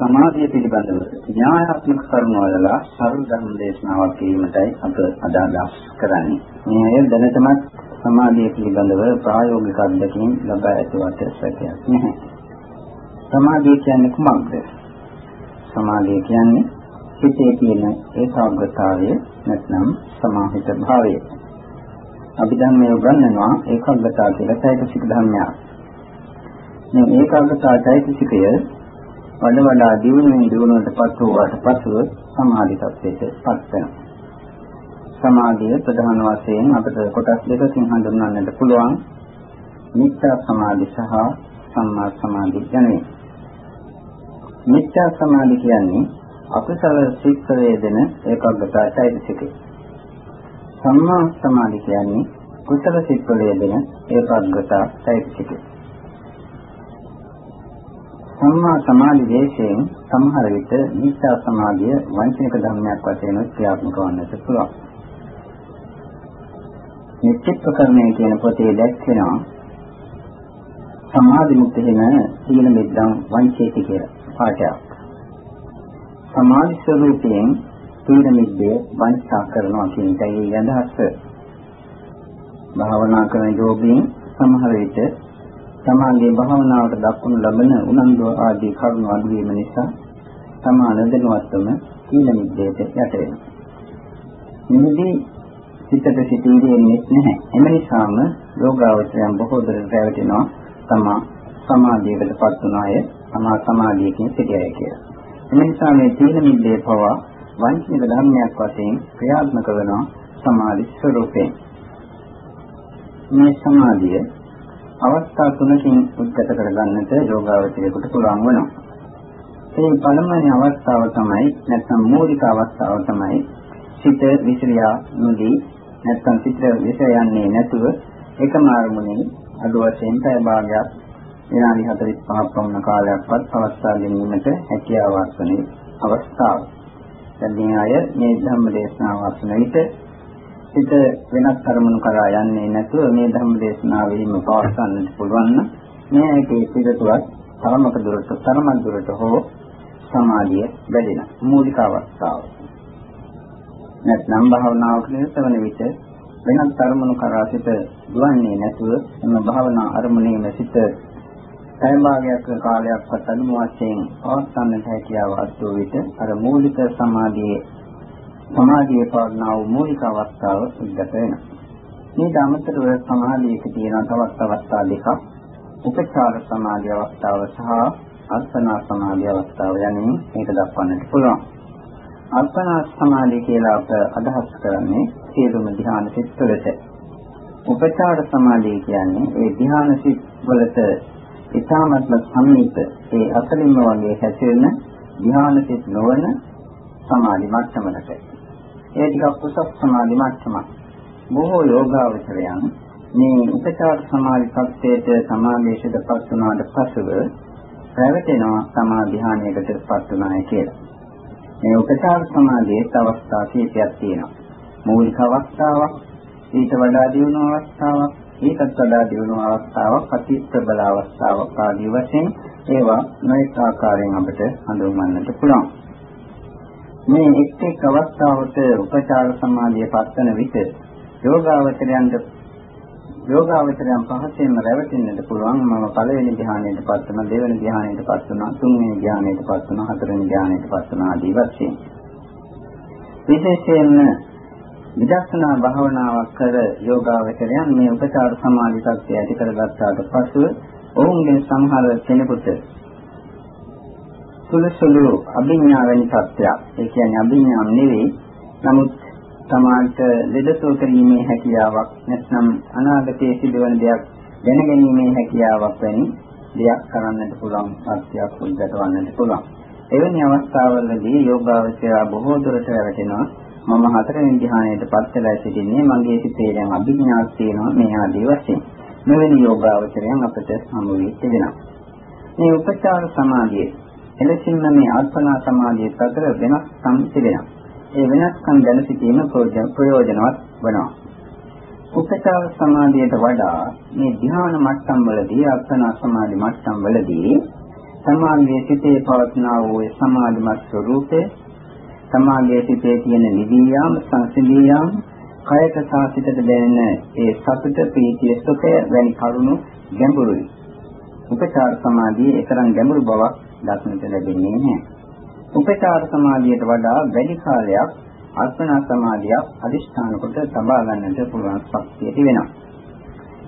සමාධිය පිළිබඳව න්‍යායාත්මක කරුණවල සරල ධර්ම දේශනාවක් කිරීමටයි අප අදහස් කරන්නේ. මේ දැනටමත් සමාධිය පිළිබඳව ප්‍රායෝගික අත්දැකීම් ලබා ඇතුවට සැකයක් නැහැ. සමාධිය කියන්නේ කුමක්ද? සමාධිය කියන්නේ හිතේ තියෙන ඒකාග්‍රතාවය නැත්නම් සමාහිත භාවය. අභිධර්මයේ උගන්වනවා ඒකාග්‍රතාව කියලා චෛතසික ධර්මයක්. මේ ඒකාග්‍රතාව චෛතසිකය වඩ වඩා දියුණුවෙන් දියුණුවටපත් වූාට පසුව සමාධි තත්ත්වයට පත් වෙනවා. සමාධිය ප්‍රධාන වශයෙන් අපිට කොටස් දෙකකින් හඳුන්වන්නට පුළුවන්. මිත්‍යා සමාධි සහ සම්මා සමාධි යනුවෙන්. මිත්‍යා සමාධි කියන්නේ අකුසල සිත් වේදන ඒකාග්‍රතාව චෛතසිකය. සම්මා සමාධි කියන්නේ කුසල සිත් වේදන ඒකාග්‍රතාව චෛතසිකය. සම්මා සමාධි දේශයෙන් සමහර විට මිත්‍යා සමාධිය වංචනික ධර්මයක් වශයෙන් ක්‍රියාත්මක වන්නට පුළුවන්. මේ චිත්තකරණය කියන පොතේ දැක්වෙනවා සමාධි මුක්තේන සීල මිද්දම් වංචේති කියලා පාඩයක්. සමාධි ස්වરૂපයෙන් සීල මිද්දේ වංචා කරනවා කියන එකයි අදහස. භාවනා කරන යෝගීන් සමහර විට සමාගයේ භාවනාවට දක්වනු ලබන උනන්දු ආදී කරුණු අඩු වීම නිසා සමාන දැනුවත්වම සීල මිද්දේට යට වෙනවා. මෙහිදී සිතට සිටින්නේ නැහැ. එම නිසාම යෝගාවචරයන් බොහෝ දුරට රැවටෙනවා තමා සමාධියකටපත් වුණ අය තමා සමාධියකින් සිටියයි කියලා. එම නිසා මේ සීල මිද්දේ පවා වංචනික ධර්මයක් වශයෙන් ක්‍රියාත්මක වෙනවා සමාධි ස්වરૂපයෙන්. මේ සමාධිය අවස්ථා තුනකින් උද්ගත කරගන්නට යෝගාවචරයට පුළුවන් වෙනවා. ඒ පළමුවන අවස්ථාව තමයි නැත්නම් මූලික අවස්ථාව තමයි සිත විසිරියා නොදී නැත්නම් සිත විසිරයන්නේ නැතුව එකම අරමුණේ අඩු වශයෙන් පැය භාගයක් විනාඩි 45ක් පමණ කාලයක්වත් පවත්වා ගැනීමට හැකියාවක් වන අවස්ථාව. දැන් මේ අය මේ ධම්ම දේශනාව අසන විට හිත වෙනත් අරමුණු කරා යන්නේ නැතුව මේ ධර්ම දේශනාවෙහිම පවත්වන්නට පුළුවන් නම් මේ ඒකේ පිටතුවත් තරමක දුරට තරමක් දුරට හෝ සමාධිය වැඩෙන මූලික අවස්ථාව. නැත්නම් භාවනාවක නිරතවන විට වෙනත් අරමුණු කරා සිට දුවන්නේ නැතුව එම භාවනා අරමුණේම සිට පැය භාගයක් කාලයක්වත් අනුම වශයෙන් පවත්වන්නට හැකියාව අත්වූ විට අර මූලික සමාධියේ සමාධියේ පවර්ණා වූ මූලික අවස්ථාව උද්ගත වෙනවා. මේ ධමතරව සමාධියක තියෙන තවත් අවස්ථා දෙකක්. උපචාර සමාධි අවස්ථාව සහ අර්පණා සමාධි අවස්ථාව යන්නේ මේක දක්වන්නට පුළුවන්. අර්පණා සමාධිය කියලා අප අදහස් කරන්නේ සියලුම ධ්‍යාන සිත් වලට. උපචාර සමාධිය කියන්නේ ඒ ධ්‍යාන සිත් වලට ඊ타මත්ම සමීප ඒ අතලින්ම වගේ හැසිරෙන ධ්‍යාන සිත් නොවන සමාධි මට්ටමකට. ඒ ටිකක් උසස් සමාධි මට්ටමක්. බොහෝ යෝගාවචරයන් මේ උපචාර සමාධි තත්ත්වයට සමාධියටපත් වුණාට පසුව පැවැටෙනවා සමාධිහානියකටපත් වුණාය කියලා. මේ උපචාර සමාධියේ අවස්ථා කීපයක් තියෙනවා. මූලික අවස්ථාවක්, ඊට වඩා දියුණු අවස්ථාවක්, ඊටත් වඩා දියුණු අවස්ථාවක්, අති ප්‍රබල අවස්ථාවක් ආදී වශයෙන් ඒවා නොඑක ආකාරයෙන් අපිට හඳුන්වන්නට පුළුවන්. මේ එක් එක් අවස්ථාවට උපචාර සමාධිය පත්වන විට යෝගාවචරයන්ට යෝගාවචරයන් පහසෙන්ම රැවටෙන්නට පුළුවන්. මම පළවෙනි ධ්‍යානයට පත් වුණා දෙවෙනි ධ්‍යානයට පත් වුණා තුන්වෙනි ධ්‍යානයට පත් වුණා හතරවෙනි ධ්‍යානයට පත් වුණා ආදී වශයෙන්. විශේෂයෙන්ම විදර්ශනා භාවනාවක් කර යෝගාවචරයන් මේ උපචාර සමාධි tattya ඇති කරගත්තාට පසු ඔවුන්ගෙන් සමහර කෙනෙකුට සුළුසුළු අභිඥා වැනි තත්ත්වයක්. ඒ කියන්නේ අභිඥාම් නෙවෙයි. නමුත් තමාට ලෙඩසෝ කිරීමේ හැකියාවක් නැත්නම් අනාගතයේ සිදුවන දෙයක් දැනගැනීමේ හැකියාවක් වැනි දෙයක් කරන්නට පුළුවන් සත්‍යයක් උද්ගතවන්නට පුළුවන්. එවැනි අවස්ථාවලදී යෝගාවචරය බොහෝ දුරට රැවටෙනවා. මම හතරවෙනි ධ්‍යානයට පත් වෙලා සිටින්නේ මගේ සිතේ දැන් අභිඥාවක් තියෙනවා මේ ආදී වශයෙන්. මෙවැනි යෝගාවචරයන් අපට හමු වී තිබෙනවා. මේ උපචාර සමාධියේ එලෙසින්ම මේ අර්පණා සමාධියත් අතර වෙනස්කම් තිබෙනවා. ඒ වෙනස්කම් දැන සිටීම ප්‍රයෝජනවත් වෙනවා. උපචාර සමාධියට වඩා මේ ධ්‍යාන මට්ටම් වලදී අර්පණා සමාධි මට්ටම් වලදී සමාගයේ සිටේ පවත්නා වූ සමාධිමත් ස්වરૂපය සමාගයේ සිටේ තියෙන නිදියාම සංසිඳියාම කයක සාසිතට දැනෙන ඒ සතුට ප්‍රීතිය සුඛය වැනි කරුණු ගැඹුරුයි. උපචාර සමාධියේ එකරන් ගැඹුරු බවක් දක්නට ලැබෙන්නේ නැහැ. උපචාර සමාධියට වඩා වැඩි කාලයක් අර්පණා සමාධියක් අදිෂ්ඨාන කොට තබා ගන්නට පුළුවන් ශක්තිය තිබෙනවා.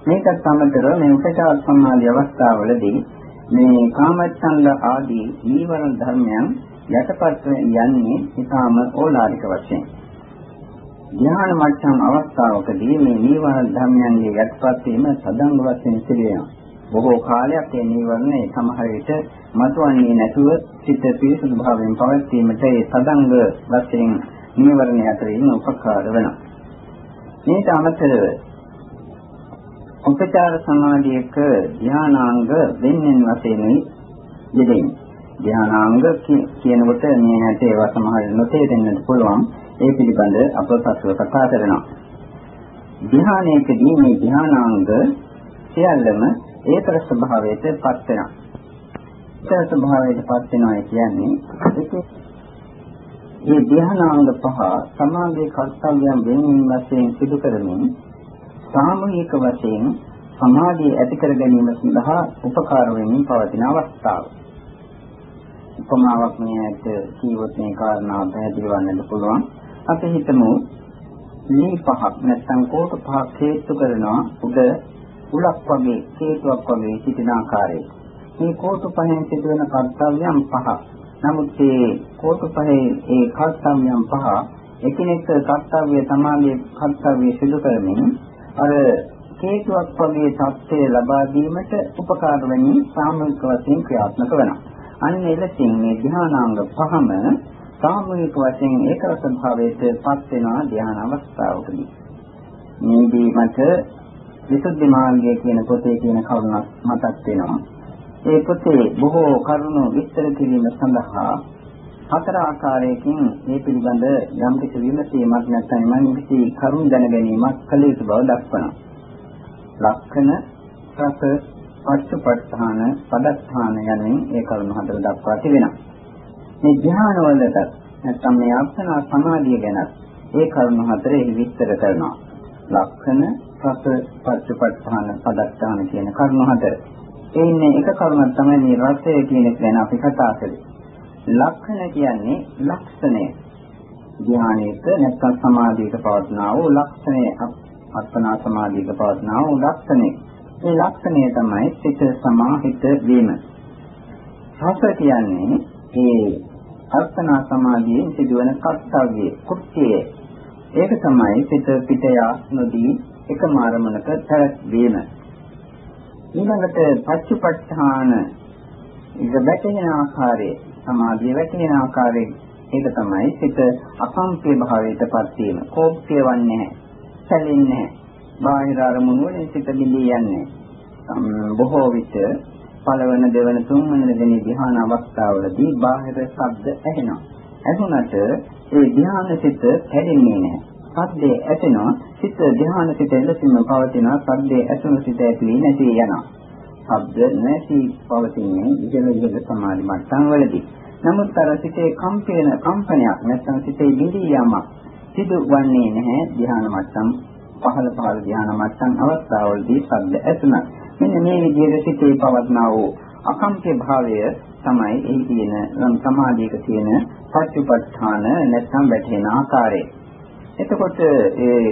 මේකත් අමතරව මේ උපචාර සමාධි අවස්ථාවවලදී මේ කාමච්ඡන්ද ආදී නීවරණ ධර්මයන් යටපත් යන්නේ ඊටාම ඕලාරික වශයෙන්. ධ්‍යාන මට්ටම් අවස්ථාවකදී මේ නීවරණ ධර්මයන්ගේ යටපත් වීම සදංග වශයෙන් සිදු වෙනවා. බොහෝ කාලයක් මේ නීවරණේ සමහර විට මතුවන්නේ නැතුව සිත පිරිසුදු භාවයෙන් පවත්වීමට ඒ සදංග වශයෙන් නීවරණ අතරින් උපකාර වෙනවා. මේට අමතරව උපචාර සමාධියක ධානාංග වෙන්නෙන් වශයෙන් යෙදෙන්නේ. ධානාංග කියනකොට මේ හැට ඒවා සමහර නොතේරෙන්නත් පුළුවන්. ඒ පිළිබඳ අප පසුව කතා කරනවා. ධානයේදී මේ ධානාංග සියල්ලම ඒතර ස්වභාවයට පත් වෙනවා. ඒතර ස්වභාවයට පත් වෙනවා කියන්නේ මේ ධානාංග පහ සමාධියේ කර්තව්‍යයන් වෙනින් වශයෙන් සිදු කරමින් සාමූහික වශයෙන් සමාධිය ඇති කර ගැනීම සඳහා උපකාර වෙමින් පවතින අවස්ථාව. උපමාවක් මෙයට කීවොත් මේ කාරණාව පැහැදිලි වන්නට පුළුවන්. අපි හිතමු මේ පහක් නැත්නම් කෝට පහක් හේතු කරනවා උඩ උලක් වගේ හේතුවක් වගේ සිටින ආකාරය. මේ කෝට පහෙන් සිදුවන කර්තව්‍යයන් පහ. නමුත් මේ කෝට පහේ ඒ කර්තව්‍යයන් පහ එකිනෙක කර්තව්‍ය සමාගයේ කර්තව්‍ය සිදු කරමින් අර හේතුවක් වගේ தත්ත්වය ලබා දීමට උපකාර වෙමින් සාමූහික වශයෙන් ක්‍රියාත්මක වෙනවා. අන්න එලෙසින් මේ ධානාංග පහම සාමූහික වශයෙන් ඒකරස භාවයට පත් වෙනවා ධ්‍යාන අවස්ථාවකදී. මේදී මට විසුද්ධි මාර්ගය කියන පොතේ කියන කරුණක් මතක් වෙනවා. ඒ පොතේ බොහෝ කරුණු විස්තර කිරීම සඳහා හතර ආකාරයකින් මේ පිළිබඳ යම් කිසි විමසීමක් නැත්නම් යම් කිසි කරුණු දැන ගැනීමක් කළ යුතු බව දක්වනවා. ලක්ෂණ රස පච්චපට්ඨාන පදස්ථාන යනුවෙන් ඒ කරුණු හතර දක්වා තිබෙනවා. මේ ධ්‍යාන වලට නැත්නම් මේ අර්ථනා සමාධිය ගැන ඒ කරුණු හතරේ විස්තර කරනවා. ලක්ෂණ රස පච්චපට්ඨාන පදස්ථාන කියන කරුණු හතර. ඒ ඉන්නේ එක කරුණක් තමයි මේ රසය කියන එක ගැන අපි කතා කළේ. ලක්ෂණ කියන්නේ ලක්ෂණය. ධ්‍යානයක නැත්නම් සමාධියක පවත්නා වූ ලක්ෂණය අර්පණා සමාධියක පවත්නා වූ ලක්ෂණය. මේ ලක්ෂණය තමයි සිත සමාහිත වීම. රස කියන්නේ ඒ අර්පණා සමාධියෙන් සිදුවන කර්තව්‍යය, කුක්තිය. ඒක තමයි සිත පිට යා නොදී එකම අරමුණක පැවැත්වීම. ඊළඟට පච්චපට්ඨාන ඉත වැටෙන ආකාරයේ සමාධිය වැටෙන ආකාරයේ ඒක තමයි සිත අසංකේ භාවයටපත් වීම. කෝප්‍ය වන්නේ නැහැ. සැලෙන්නේ නැහැ. බාහිර අරමුණු වලින් සිත බිඳී යන්නේ. බොහෝ විට පළවන දෙවන තුන්වන දෙවෙනි ධ්‍යාන අවස්ථාවලදී බාහිර ශබ්ද ඇහෙනවා. ඇහුණට ඒ ධ්‍යාන සිත කැඩෙන්නේ නැහැ. සද්දේ ඇතෙනවා සිත ධ්‍යාන සිත එලෙසින්ම පවතිනවා සද්දේ ඇසුණු සිත ඇති නැති යනවා. ශබ්ද නැති පවතින්නේ ඉහළ ඉහළ සමාධි මට්ටම් වලදී. නමුත් අර සිතේ කම්පන කම්පනයක් නැත්නම් සිතේ බිඳී යාමක් සිදුවන්නේ නැහැ ධ්‍යාන මට්ටම් පහළ පහළ ධ්‍යාන මට්ටම් අවස්ථාවලදී ශබ්ද ඇසුණා. මෙන්න මේ විදිහට සිතේ පවත්නා වූ අකම්ප්‍ය භාවය තමයි එහි තියෙන නම් සමාධියක තියෙන පච්චුපට්ඨාන නැත්නම් වැටෙන ආකාරය. එතකොට ඒ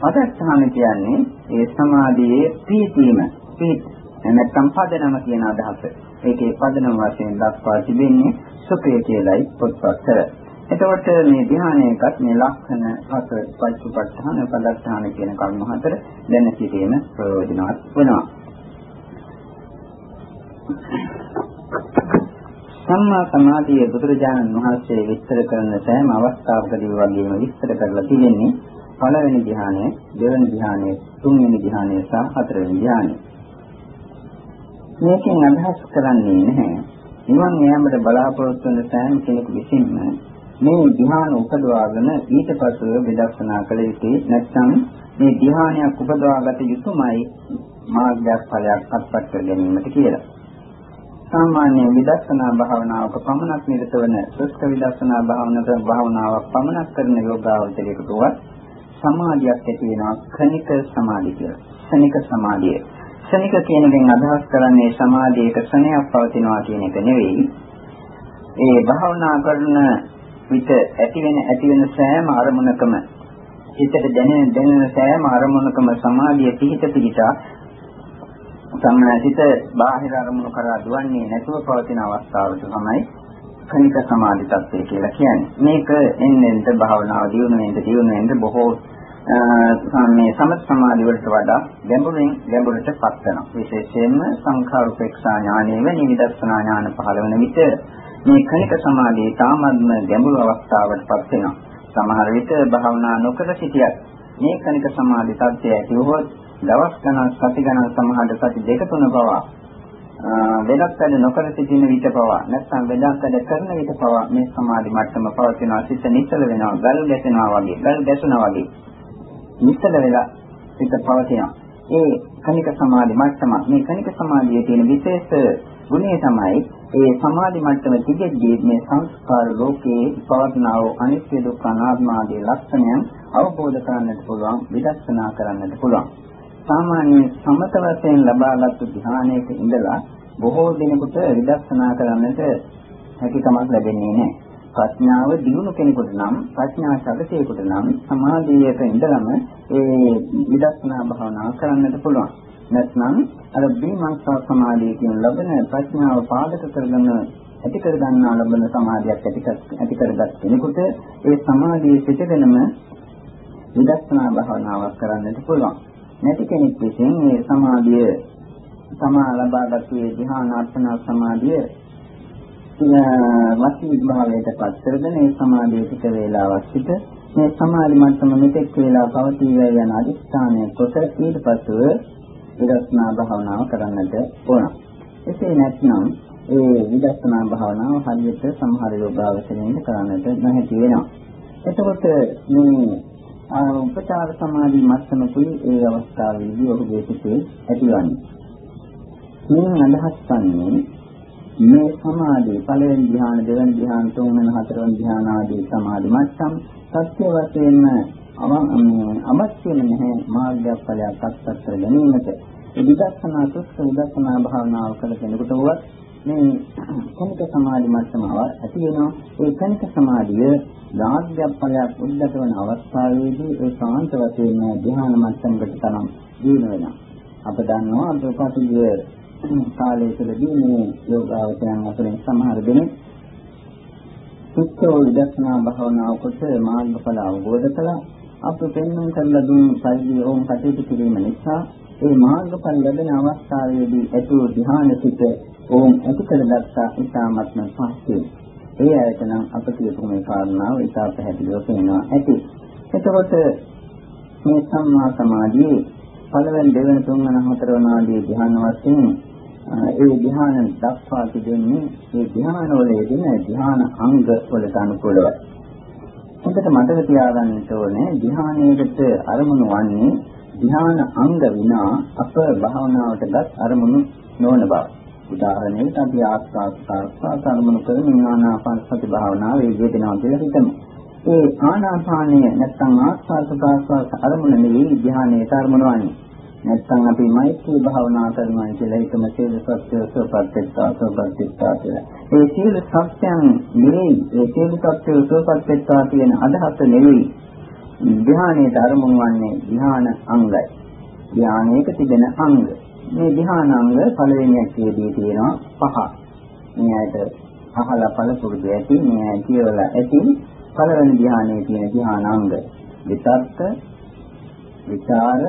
පදස්ථාන කියන්නේ ඒ සමාධියේ පීතීම පීත නැත්නම් පදනම කියන අදහස. ඒකේ පදනම වශයෙන් දක්වා තිබෙන්නේ සුඛය කියලයි පොත්පත්වල. එතකොට මේ ධ්‍යානයකත් මේ ලක්ෂණ හත පච්චපට්ඨාන පදස්ථාන කියන කර්ම හතර දැන සිටීම ප්‍රයෝජනවත් වෙනවා. සම්මා සමාධිය බුදුරජාණන් වහන්සේ විස්තර කරන සෑම අවස්ථාවකදී වගේම විස්තර කරලා තියෙන්නේ පළවෙනි ධ්‍යානය, දෙවෙනි ධ්‍යානය, තුන්වෙනි ධ්‍යානය සහ හතරවෙනි ධ්‍යානය. මේකෙන් අදහස් කරන්නේ නැහැ. නිවන් යාමට බලාපොරොත්තු වන සෑම කෙනෙකු විසින්ම මේ ධ්‍යාන උපදවාගෙන ඊට පස්ව විදර්ශනා කළ යුතුයි නැත්නම් මේ ධ්‍යානයක් උපදවාගත යුතුමයි මාර්ගයක් ඵලයක් අත්පත් කර ගැනීමට කියලා. සාමාන්‍ය විදර්ශනා භාවනාවක පමණක් නිරත වන සුස්ත විදර්ශනා භාවනාවක භාවනාවක් පමණක් කරන යෝගාවචරයකට සමාධියක් ඇති වෙනවා ක්ෂණික සමාධිය කියලා. ක්ෂණික සමාධිය. ක්ෂණික කියන එකෙන් අදහස් කරන්නේ සමාධියක ක්ෂණයක් පවතිනවා කියන එක නෙවෙයි. ඒ භාවනා කරන විට ඇති වෙන ඇති වෙන සෑම අරමුණකම හිතට දැනෙන දැනෙන සෑම අරමුණකම සමාධිය පිහිට පිහිටා සම්මාසිත බාහිර අරමුණු කරා දුවන්නේ නැතුව පවතින අවස්ථාවට තමයි කනික සමාධි තත්ත්වය කියලා කියන්නේ. මේක එන්නෙන්ද භාවනාව දියුණුවෙන්ද දියුණුවෙන්ද බොහෝ මේ සමත් සමාධි වලට වඩා ගැඹුරින් ගැඹුරටපත් වෙනවා. විශේෂයෙන්ම සංඛාර උපේක්ෂා ඥානයේ වෙන නිදර්ශනා ඥාන පහළ වෙන විට මේ කනික සමාධියේ තාමත්ම ගැඹුරු අවස්ථාවකටපත් වෙනවා. සමහර විට භාවනා නොකර සිටියත් මේ කනික සමාධි තත්ත්වය ඇතිවොත් දවස් ගණන් සති ගණන් සමහරට සති දෙක තුන පවා වෙනත් වැඩ නොකර සිටින විට පවා නැත්නම් වෙනත් වැඩ කරන විට පවා මේ සමාධි මට්ටම පවතිනවා සිත නිශ්චල වෙනවා ගල් ගැසෙනවා වගේ ගල් ගැසුණා වගේ නිශ්චල වෙලා සිත පවතිනවා ඒ කනික සමාධි මට්ටම මේ කනික සමාධියේ තියෙන විශේෂ ගුණය තමයි ඒ සමාධි මට්ටම තිබෙද්දී මේ සංස්කාර ලෝකයේ පවත්නා වූ අනිත්‍ය දුක්ඛ අනාත්ම ආදී ලක්ෂණයන් අවබෝධ කරගන්නට පුළුවන් විදර්ශනා කරන්නට පුළුවන්. සාමාන්‍ය සමත වශයෙන් ලබාගත් ධ්‍යානයක ඉඳලා බොහෝ දිනකට විදර්ශනා කරන්නට හැකියාවක් ලැබෙන්නේ නැහැ. ප්‍රඥාව දිනු කෙනෙකුට නම් ප්‍රඥා ශක්තියකට නම් සමාධියක ඉඳලම ඒ විදර්ශනා භාවනා කරන්නට පුළුවන්. නැත්නම් අර බීමංසා සමාධිය කියන ලබන ප්‍රඥාව පාදක කරගෙන ඇති කර ගන්නා ලබන සමාධියක් ඇති ඇති කරගත් කෙනෙකුට ඒ සමාධියේ සිටගෙනම විදර්ශනා භාවනාවක් කරන්නට පුළුවන්. නැති කෙනෙක් විසින් මේ සමාධිය තමා ලබාගත් මේ ධ්‍යානාර්ථන සමාධිය වසී භාවයට පත් කරගෙන ඒ සමාධිය පිට වේලාවක් සිට මේ සමාධි මට්ටම මෙතෙක් වේලා පවතී යන අදිස්ථානයේ කොට ඊට පසුව විදර්ශනා භාවනාව කරන්නට ඕන. එසේ නැත්නම් ඒ විදර්ශනා භාවනාව හරියට සමහර යෝගාවචරයෙන් කරන්නට නැහැටි වෙනවා. එතකොට මේ උපචාර සමාධි මට්ටමකුයි ඒ අවස්ථාවේදී ඔහුගේ සිතේ ඇතිවන්නේ. මේ අදහස් ගන්නේ මේ සමාධි පළවෙනි ධ්‍යාන දෙවෙනි ධ්‍යාන තුන්වෙනි හතරවෙනි ධ්‍යාන ආදී සමාධි මට්ටම් සත්‍ය වශයෙන්ම අවශ්‍යම නැහැ මාර්ගය ඵලයක් අත්පත් කර ගැනීමට. ඒ විදර්ශනා සුස්ත විදර්ශනා භාවනාව කළ කෙනෙකුට වුවත් මේ කනික සමාධි මට්ටමාව ඇති වෙනවා. ඒ කනික සමාධිය දාර්ඝ්‍ය ඵලයක් උද්ගත වන අවස්ථාවේදී ඒ සාන්ත වශයෙන් ධ්‍යාන මට්ටමකට තරම් දිනු වෙනවා. අප දන්නවා අපපටිය කාලය තුළදී මේ යෝගාවචරයන් අතරින් සමහර දෙනෙක් සුත්තෝ විදර්ශනා භාවනාව කොට මාර්ගඵල අවබෝධ කළා. අප පෙන්වන කරලා දුන් පරිදි ඕම් කටයුතු කිරීම නිසා ඒ මාර්ගඵල ලැබෙන අවස්ථාවේදී ඇතුළු ධ්‍යාන සිට ඕම් ඇති කරගත්තා ඉතාමත්ම පහසුයි. ඒ ඇයට නම් අප කියපු මේ කාරණාව ඉතා පැහැදිලිව පේනවා ඇති. එතකොට මේ සම්මා සමාධියේ පළවෙනි දෙවෙනි තුන්වෙනි හතරවෙනි ආදී ධ්‍යාන වශයෙන් ඒ ධ්‍යාන දක්වා තිබෙන්නේ ඒ ධ්‍යාන වල යෙදෙන ධ්‍යාන අංග වලට අනුකූලව. හොඳට මතක තියාගන්න ඕනේ ධ්‍යානයේකට අරමුණු වන්නේ ධ්‍යාන අංග විනා අප භාවනාවටගත් අරමුණු නොවන බව. උදාහරණයකට අපි ආස්වාද ප්‍රාස්වාද අරමුණු කරමින් ආනාපාන සති භාවනාව වේදෙනවා කියලා හිතමු. ඒ ආනාපානය නැත්නම් ආස්වාද ප්‍රාස්වාද අරමුණ නෙවෙයි ධ්‍යානයේ අරමුණ වන්නේ. නැත්නම් අපි මෛත්‍රී භාවනා කරනවා කියලා හිතමු සීල සත්‍ය සෝපත්ත්‍තා සෝපත්ත්‍තා කියලා. ඒ සීල සත්‍යයන් නෙවෙයි ඒ සීල සත්‍ය සෝපත්ත්‍තා කියන අදහස නෙවෙයි ධ්‍යානයේ අරමුණු වන්නේ ධ්‍යාන අංගයි. ධ්‍යානයක තිබෙන අංග. මේ ධ්‍යාන අංග පළවෙනියක් කියදී තියෙනවා පහ. මේ ඇයිද අහලා පළ පුරුදු ඇති මේ ඇයි කියවලා ඇති පළවෙනි ධ්‍යානයේ තියෙන ධ්‍යාන අංග. විතර්ක, විචාර,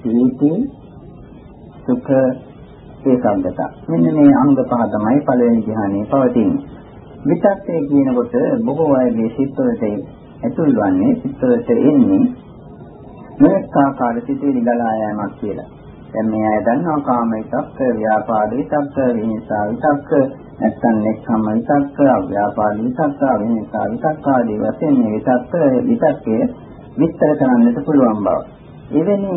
සීති, සුඛ, ඒකාග්‍රත. මෙන්න මේ අංග පහ තමයි පළවෙනි ධ්‍යානයේ පවතින්නේ. විතක්කේ කියනකොට බොහෝ අයගේ සිත්වලට ඇතුල් වන්නේ සිත්වලට එන්නේ මේක ආකාර සිටේ නිගලා යෑමක් කියලා. දැන් මේ අය දන්නවා කාම විතක්ක, ව්‍යාපාද විතක්ක, විහිංසා විතක්ක, නැත්නම් නෙක්ඛම් විතක්ක, අව්‍යාපාද විතක්ක, විහිංසා විතක්ක ආදී වශයෙන් මේ විතක්ක විතක්කේ විස්තර කරන්නට පුළුවන් බව. එවැනි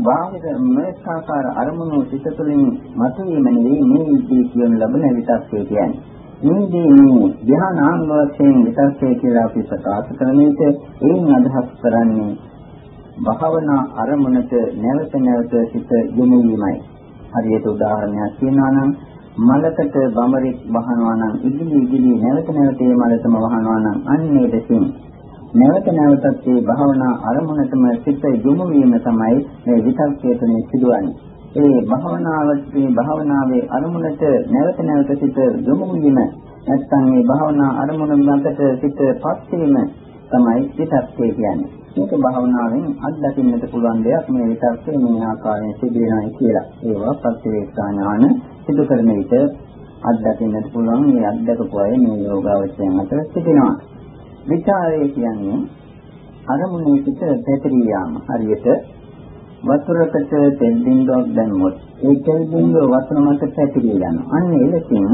බාහිර මේකාකාර අරමුණු සිත තුළින් මතුවීම නෙවෙයි මේ විදිහේ කියන ලබන විතක්කේ කියන්නේ. මේදී මේ ධ්‍යානාංග වශයෙන් විතක්කේ කියලා අපි ප්‍රකාශ කරන විට එයින් අදහස් කරන්නේ භාවනා අරමුණට නැවත නැවත සිත යොමු වීමයි. හරියට උදාහරණයක් කියනවා නම් මලකට බඹරෙක් වහනවා නම් ඉදිලි ඉදිලි නැවත නැවත මේ මලතම වහනවා නම් අන්නේ දෙසින් නැවත නැවතත් මේ භාවනා අරමුණටම සිත යොමු වීම තමයි මේ විතක්කයේ තුනේ සිදුවන්නේ. ඒ භාවනාවේ භාවනාවේ අරමුණට නැවත නැවත සිත යොමු වීම නැත්නම් මේ භාවනා අරමුණ මතට සිත පත් වීම තමයි විතක්කේ කියන්නේ. මේක භාවනාවෙන් අත්දකින්නට පුළුවන් දෙයක් මේ විතක්කේ මේ ආකාරයෙන් සිදු වෙනයි කියලා. ඒවා ප්‍රත්‍යවේක්ෂා ඥාන සිදු කරන විට අත්දකින්නට පුළුවන් මේ අත්දකපු අය මේ යෝගාවචයන් අතර සිටිනවා. විචාරය කියන්නේ අරමුණේ සිට පැතිරී යාම. හරියට වතුරකට තෙල් බින්දුවක් දැම්මොත් ඒ තෙල් බින්දුව වතුර මත පැතිරී යනවා. අන්න එලෙසින්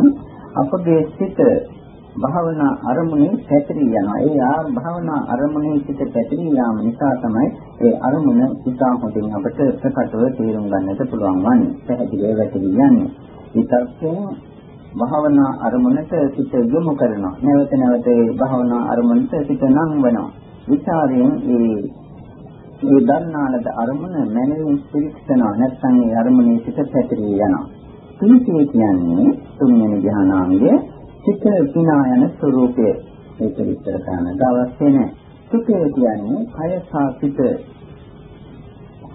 අපගේ සිත භාවනා අරමුණේ පැතිරී යනවා. ඒ ආ භාවනා අරමුණේ සිට පැතිරී යාම නිසා තමයි ඒ අරමුණ ඉතා හොඳින් අපට ප්‍රකටව තේරුම් ගන්නට පුළුවන් වන්නේ. පැහැදිලිව වැටී යන්නේ. විතක්යෙන් භාවනා අරමුණට සිත යොමු කරනවා. නැවත නැවත ඒ භාවනා අරමුණට සිත නංවනවා. විචාරයෙන් ඒ ඒ දන්නාලද අරමුණ මනමින් පිරික්සනවා. නැත්නම් ඒ අරමුණේ සිත පැතිරී යනවා. පිළිසිය කියන්නේ තුන්වෙනි ධ්‍යානාංගයේ සිත පිනා යන ස්වરૂපය. ඒක විස්තර කරන්නට අවශ්‍ය නැහැ. සුඛය කියන්නේ කය සහ සිත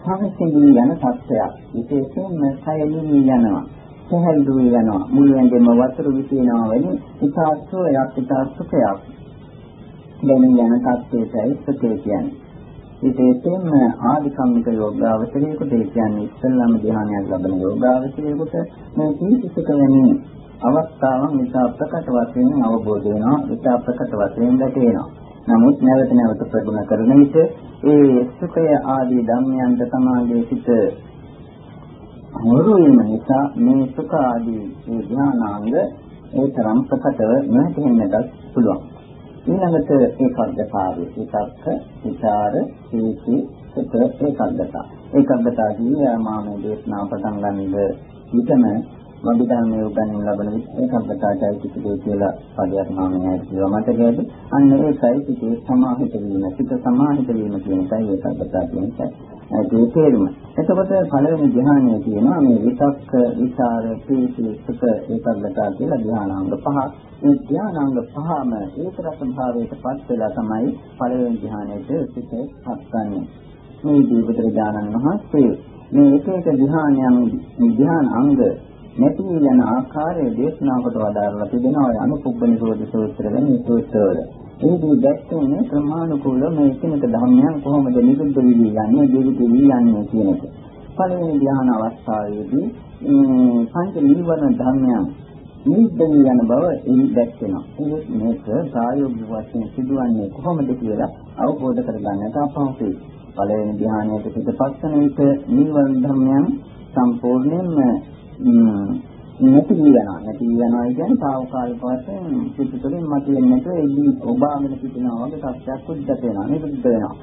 සංසිඳී යන තත්ත්වයක්. විශේෂයෙන්ම කය නිවි යනවා. පැහැදිලි වෙනවා මුළු ඇඟෙම වතුර විසිනවා වෙන ඉතා සුවයක් ඉතා සුඛයක් දැනෙන යන තත්ත්වයටයි සුඛය කියන්නේ විශේෂයෙන්ම ආධිකම්මික යෝගාවචරයේකට ඒ කියන්නේ ඉස්සල්ලාම ධ්‍යානයක් ලබන යෝගාවචරයේකට මේ සීතිසක වැනි අවස්ථාවන් නිසා ප්‍රකට වශයෙන් අවබෝධ වෙනවා ඉතා ප්‍රකට වශයෙන් දැකේනවා නමුත් නැවත නැවත ප්‍රගුණ කරන විට ඒ සුඛය ආදී ධර්මයන්ට සමාගයේ සිට හොරු වීම නිසා මේ සුඛ ආදී මේ ධානාංග ඒ තරම් ප්‍රකටව නොහැදෙන්නට පුළුවන්. ඊළඟට ඒකාග්‍රතාවය, ඒකක්ක, විචාර, සීති, සුඛ ඒකාග්‍රතාව. ඒකාග්‍රතාව කියන්නේ මාමේ දේශනා පටන් ගන්නද විතම වන්දිධර්මයේ උගන්වන ලබන ඒකාග්‍රතාවයි කියලා පදයක් මාමේ කියවා මතකයේද? අන්න ඒකයි සිතේ සමාහිත වීම. සිත සමාහිත වීම කියන එකයි ඒකාග්‍රතාව කියන්නේ. ඒ තේරුම. එතකොට පළවෙනි ධ්‍යානයේ තියෙනවා මේ විතක්ක, විචාර, ප්‍රීති, සුඛ, ඒකාග්‍රතාව කියලා ධ්‍යානාංග පහ. මේ ධ්‍යානාංග පහම ඒකරස භාවයට පත් වෙලා තමයි පළවෙනි ධ්‍යානයේ සිතපත් ගන්නෙ. මේ දීපතර වහන්සේ මේ එක එක ධ්‍යානයන් ධ්‍යාන අංග නැති යන ආකාරයේ දේශනාවකට වදාරලා තිබෙනවා ඔය අනුපුබ්බ නිරෝධ සූත්‍ර ගැන සූත්‍රවල. එහිදී දැක්වෙන්නේ ක්‍රමානුකූල මේ එකිනෙක ධර්මයන් කොහොමද නිරුද්ධ වෙවි යන්නේ, ජීවිත වී යන්නේ කියන එක. පළවෙනි ධ්‍යාන අවස්ථාවේදී පංච නිවන ධර්මයන් නිරුද්ධ යන බව එහි දැක්වෙනවා. ඒත් මේක ප්‍රායෝගික වශයෙන් සිදුවන්නේ කොහොමද කියලා අවබෝධ කරගන්නට අපහසුයි. පළවෙනි ධ්‍යානයට පිටපත් කරන විට නිවන ධර්මයන් සම්පූර්ණයෙන්ම නැති වෙනවා නැති වෙනවා කියන්නේ తాවකාලික වශයෙන් පිටුතුලින් මතුවෙන්නේ නැතුව එදී ඔබාගෙන සිටිනවා වගේ තත්ත්වයක් උද්ගත වෙනවා. නිරුද්ධ වෙනවා.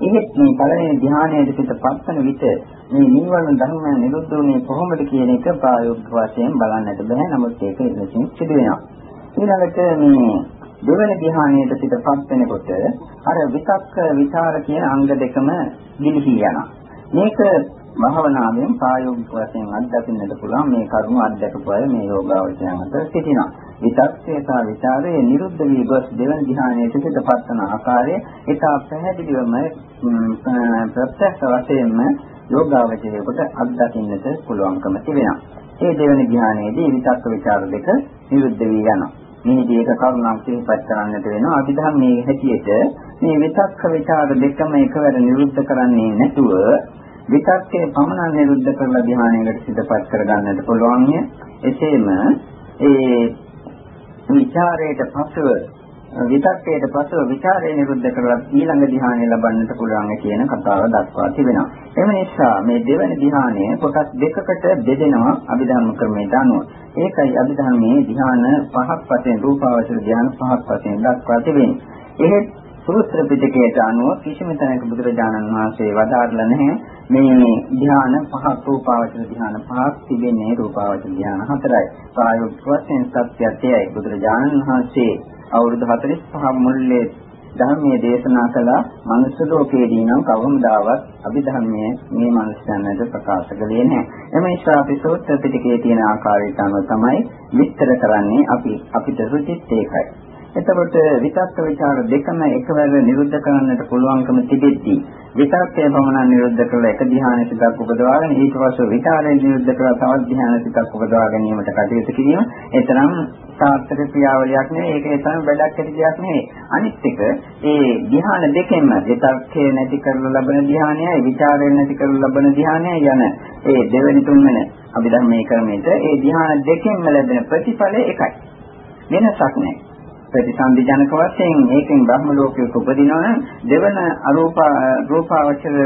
එහෙත් මේ පළවෙනි ධ්‍යානයේ පිට පස්සන විට මේ නිවන ධර්ම නිරුද්ධ වුණේ කොහොමද කියන එක ප්‍රායෝගික වශයෙන් බලන්නට බෑ. නමුත් ඒක ඉතින් සිදු වෙනවා. ඊළඟට මේ දෙවන ධ්‍යානයේ පිට පස්සනකොට අර විතක්ක විචාර කියන අංග දෙකම ගිලිහි යනවා. මේක භාවනාවෙන් ප්‍රායෝගික වශයෙන් අත්දකින්නට පුළුවන් මේ කරුණ අත්දකපු අය මේ යෝගාවචයන් අතර සිටිනවා. විතක්කේ සහ විචාරයේ නිරුද්ධ වී ගොස් දෙවන ධ්‍යානයේ සිටපත් වන ආකාරය ඒක පැහැදිලිවම ප්‍රත්‍යක්ෂ වශයෙන්ම යෝගාවචරයකට අත්දකින්නට පුළුවන්කම තිබෙනවා. මේ දෙවන ධ්‍යානයේදී විතක්ක විචාර දෙක නිරුද්ධ වී යනවා. මේදී ඒක කරුණක් සිහිපත් කරන්නට වෙනවා. අභිධර්මයේ හැටියට මේ විතක්ක විචාර දෙකම එකවර නිරුද්ධ කරන්නේ නැතුව විතක්කේ පමණ නිරුද්ධ කරලා ධ්‍යානයකට සිතපත් කරගන්නට පුළුවන්. එසේම ඒ විචාරයට පසුව විතක්කයට පසුව විචාරය නිරුද්ධ කරලා ඊළඟ ධ්‍යානය ලබන්නට පුළුවන් කියන කතාව දක්වා තිබෙනවා. එම නිසා මේ දෙවැනි ධ්‍යානය කොටස් දෙකකට බෙදෙනවා අභිධර්ම ක්‍රමයට අනුව. ඒකයි අභිධර්මයේ ධ්‍යාන පහක් වශයෙන් රූපාවචර ධ්‍යාන පහක් වශයෙන් දක්වා තිබෙන්නේ. එහෙත් සූත්‍ර පිටකයට අනුව කිසිම තැනක බුදුරජාණන් වහන්සේ වදාarලා නැහැ මේ ධ්‍යාන පහක් රූපාවචර ධ්‍යාන පහක් තිබෙන්නේ රූපාවචර ධ්‍යාන හතරයි. ප්‍රායෝගික වශයෙන් සත්‍යයයි බුදුරජාණන් වහන්සේ අවුරුදු 45 මුල්ලේ ධර්මයේ දේශනා කළ මනුෂ්‍ය ලෝකයේදී නම් කවමදාවත් අභිධර්මයේ මේ මනුෂ්‍යයන්ට ප්‍රකාශ කළේ නැහැ. එම නිසා අපි සූත්‍ර පිටකයේ තියෙන ආකාරයට අනුව තමයි විස්තර කරන්නේ අපි අපිට රුචිත් ඒකයි. එතකොට විතක්ක ਵਿਚාර දෙකම එකවර නිරුද්ධ කරන්නට පුළුවන්කම තිබෙද්දී විතක්කය පමණ නිරුද්ධ කරලා එක ධ්‍යාන සිතක් උපදවාගෙන ඊට පස්සේ විචාරය නිරුද්ධ කරලා තවත් ධ්‍යාන සිතක් උපදවා ගැනීමට කටයුතු කිරීම. එතරම් සාර්ථක ක්‍රියාවලියක් නෙවෙයි. ඒක ඒ තරම් වැඩක් ඇති දෙයක් නෙවෙයි. අනිත් එක ඒ ධ්‍යාන දෙකෙන්ම විතක්කය නැති කරලා ලබන ධ්‍යානයයි විචාරය නැති කරලා ලබන ධ්‍යානයයි යන ඒ දෙවෙනි තුන්වෙනි අභිධර්මයේ ක්‍රමයට ඒ ධ්‍යාන දෙකෙන්ම ලැබෙන ප්‍රතිඵලය එකයි. වෙනසක් නැහැ. ප්‍රතිසන්දි ජනක වශයෙන් මේකෙන් බ්‍රහ්ම ලෝකයක උපදිනවා නම් දෙවන අරූප රූපාවචර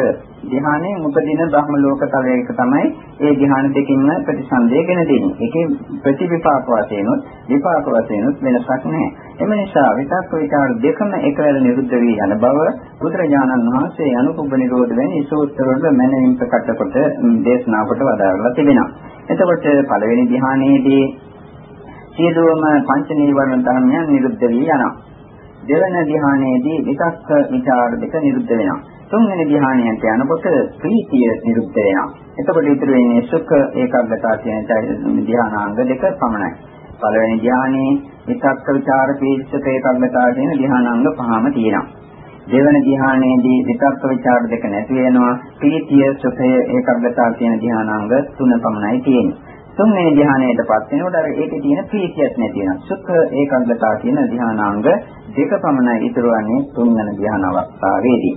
ධ්‍යානයෙන් උපදින බ්‍රහ්ම ලෝක තලයක තමයි ඒ ධ්‍යාන දෙකින්ම ප්‍රතිසන්දේගෙන දෙන්නේ. ඒකේ ප්‍රතිවිපාක වශයෙන් විපාක වශයෙන් වෙනසක් නැහැ. එම නිසා විතක්ක විචාර දෙකම එකවර නිරුද්ධ වී යන බව බුදුරජාණන් වහන්සේ අනුකුබ්බ නිරෝධ වැනි සූත්‍රවල මැනවින් ප්‍රකට කොට දේශනා කොට වදාරලා තිබෙනවා. එතකොට පළවෙනි ධ්‍යානයේදී සියලුම පංච නීවරණ ධර්මයන් නිරුද්ධ වී යනවා. දෙවන ධ්‍යානයේදී විතක්ක විචාර දෙක නිරුද්ධ වෙනවා. තුන්වෙනි ධ්‍යානයට යනකොට ප්‍රීතිය නිරුද්ධ වෙනවා. එතකොට ඉතුරු වෙන්නේ සුඛ ඒකාග්‍රතාව කියන ධ්‍යානාංග දෙක පමණයි. පළවෙනි ධ්‍යානයේ විතක්ක විචාර ප්‍රීතිසුඛ ඒකාග්‍රතාව කියන ධ්‍යානාංග පහම තියෙනවා. දෙවන ධ්‍යානයේදී විතක්ක ਵਿਚාර දෙක නැති වෙනවා. ප්‍රීතිය, සුඛය, ඒකාග්‍රතාව කියන ධ්‍යානාංග තුන පමණයි තියෙන්නේ. තුන්වෙනි ධ්‍යානයටපත් වෙනකොට අර ඒකේ තියෙන ප්‍රීතියක් නැති වෙනවා. සුඛ ඒකාග්‍රතාව කියන ධ්‍යානාංග දෙක පමණයි ඉතුරු වන්නේ තුන්වෙනි ධ්‍යාන අවස්ථාවේදී.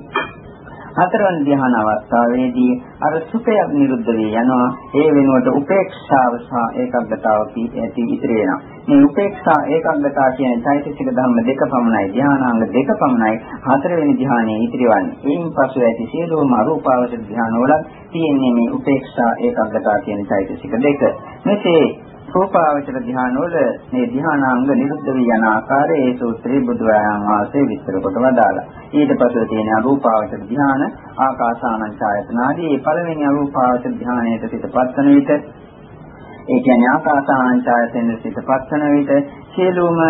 හතරවන ධ්‍යාන අවස්ථාවේදී අර සුඛයක් නිරුද්ධ වී යනවා. ඒ වෙනුවට උපේක්ෂාව සහ ඒකාග්‍රතාව ඇති ඉතිරි වෙනවා. මේ උපේක්ෂා ඒකාග්‍රතාව කියන චෛතසික ධර්ම දෙක පමණයි. ධ්‍යානාංග දෙක පමණයි. හතරවෙනි ධ්‍යානයේ ඉතිරිවන්නේ. එයින් පසු ඇති සියලුම අරූපාවචර ධ්‍යානවල තියෙන්නේ මේ උපේක්ෂා ඒකාග්‍රතාව කියන චෛතසික දෙක. මෙසේ රූපාවචර ධ්‍යානවල මේ ධ්‍යානාංග නිරුද්ධ වී යන ආකාරය ඒ සූත්‍රයේ බුදුරජාණන් වහන්සේ විස්තර කොට වදාළා. ඊට පස්ව තියෙන අරූපාවචර ධ්‍යාන ආකාසානං ඡායතනාදී මේ පළවෙනි අරූපාවචර ධ්‍යානයට සිතපත් වන විට ඒ කියන්නේ ආකාසානං ඡායතනෙ සිතපත් වන විට සියලුම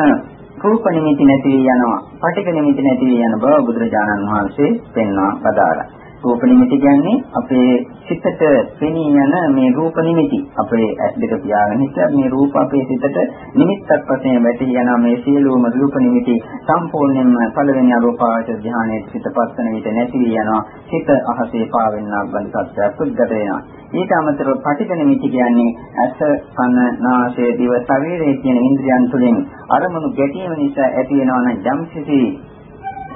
රූප නිමිති නැති යනවා. පටික නිමිති නැති යන බව බුදුරජාණන් වහන්සේ පෙන්වා වදාළා. රූප නිමිති කියන්නේ අපේ සිතට පෙනී යන මේ රූප නිමිති. අපේ ඇස් දෙක පියාගෙන ඉස්සර මේ රූප අපේ සිතට නිමිත්තක් වශයෙන් වැටී යන මේ සියලුම රූප නිමිති සම්පූර්ණයෙන්ම පළවෙනි අරූපාවචර ධ්‍යානයේ සිතපත් වෙන විට නැති වී යනවා. සිත අහසේ පාවෙන්නක් බඳ සත්‍යයක් උද්ගත වෙනවා. ඊට අමතරව පටිඝ නිමිති කියන්නේ ඇස, කන, නාසය, දිව, ශරීරය කියන ඉන්ද්‍රියන් තුළින් අරමුණු ගැටීම නිසා ඇති වෙනවා නම්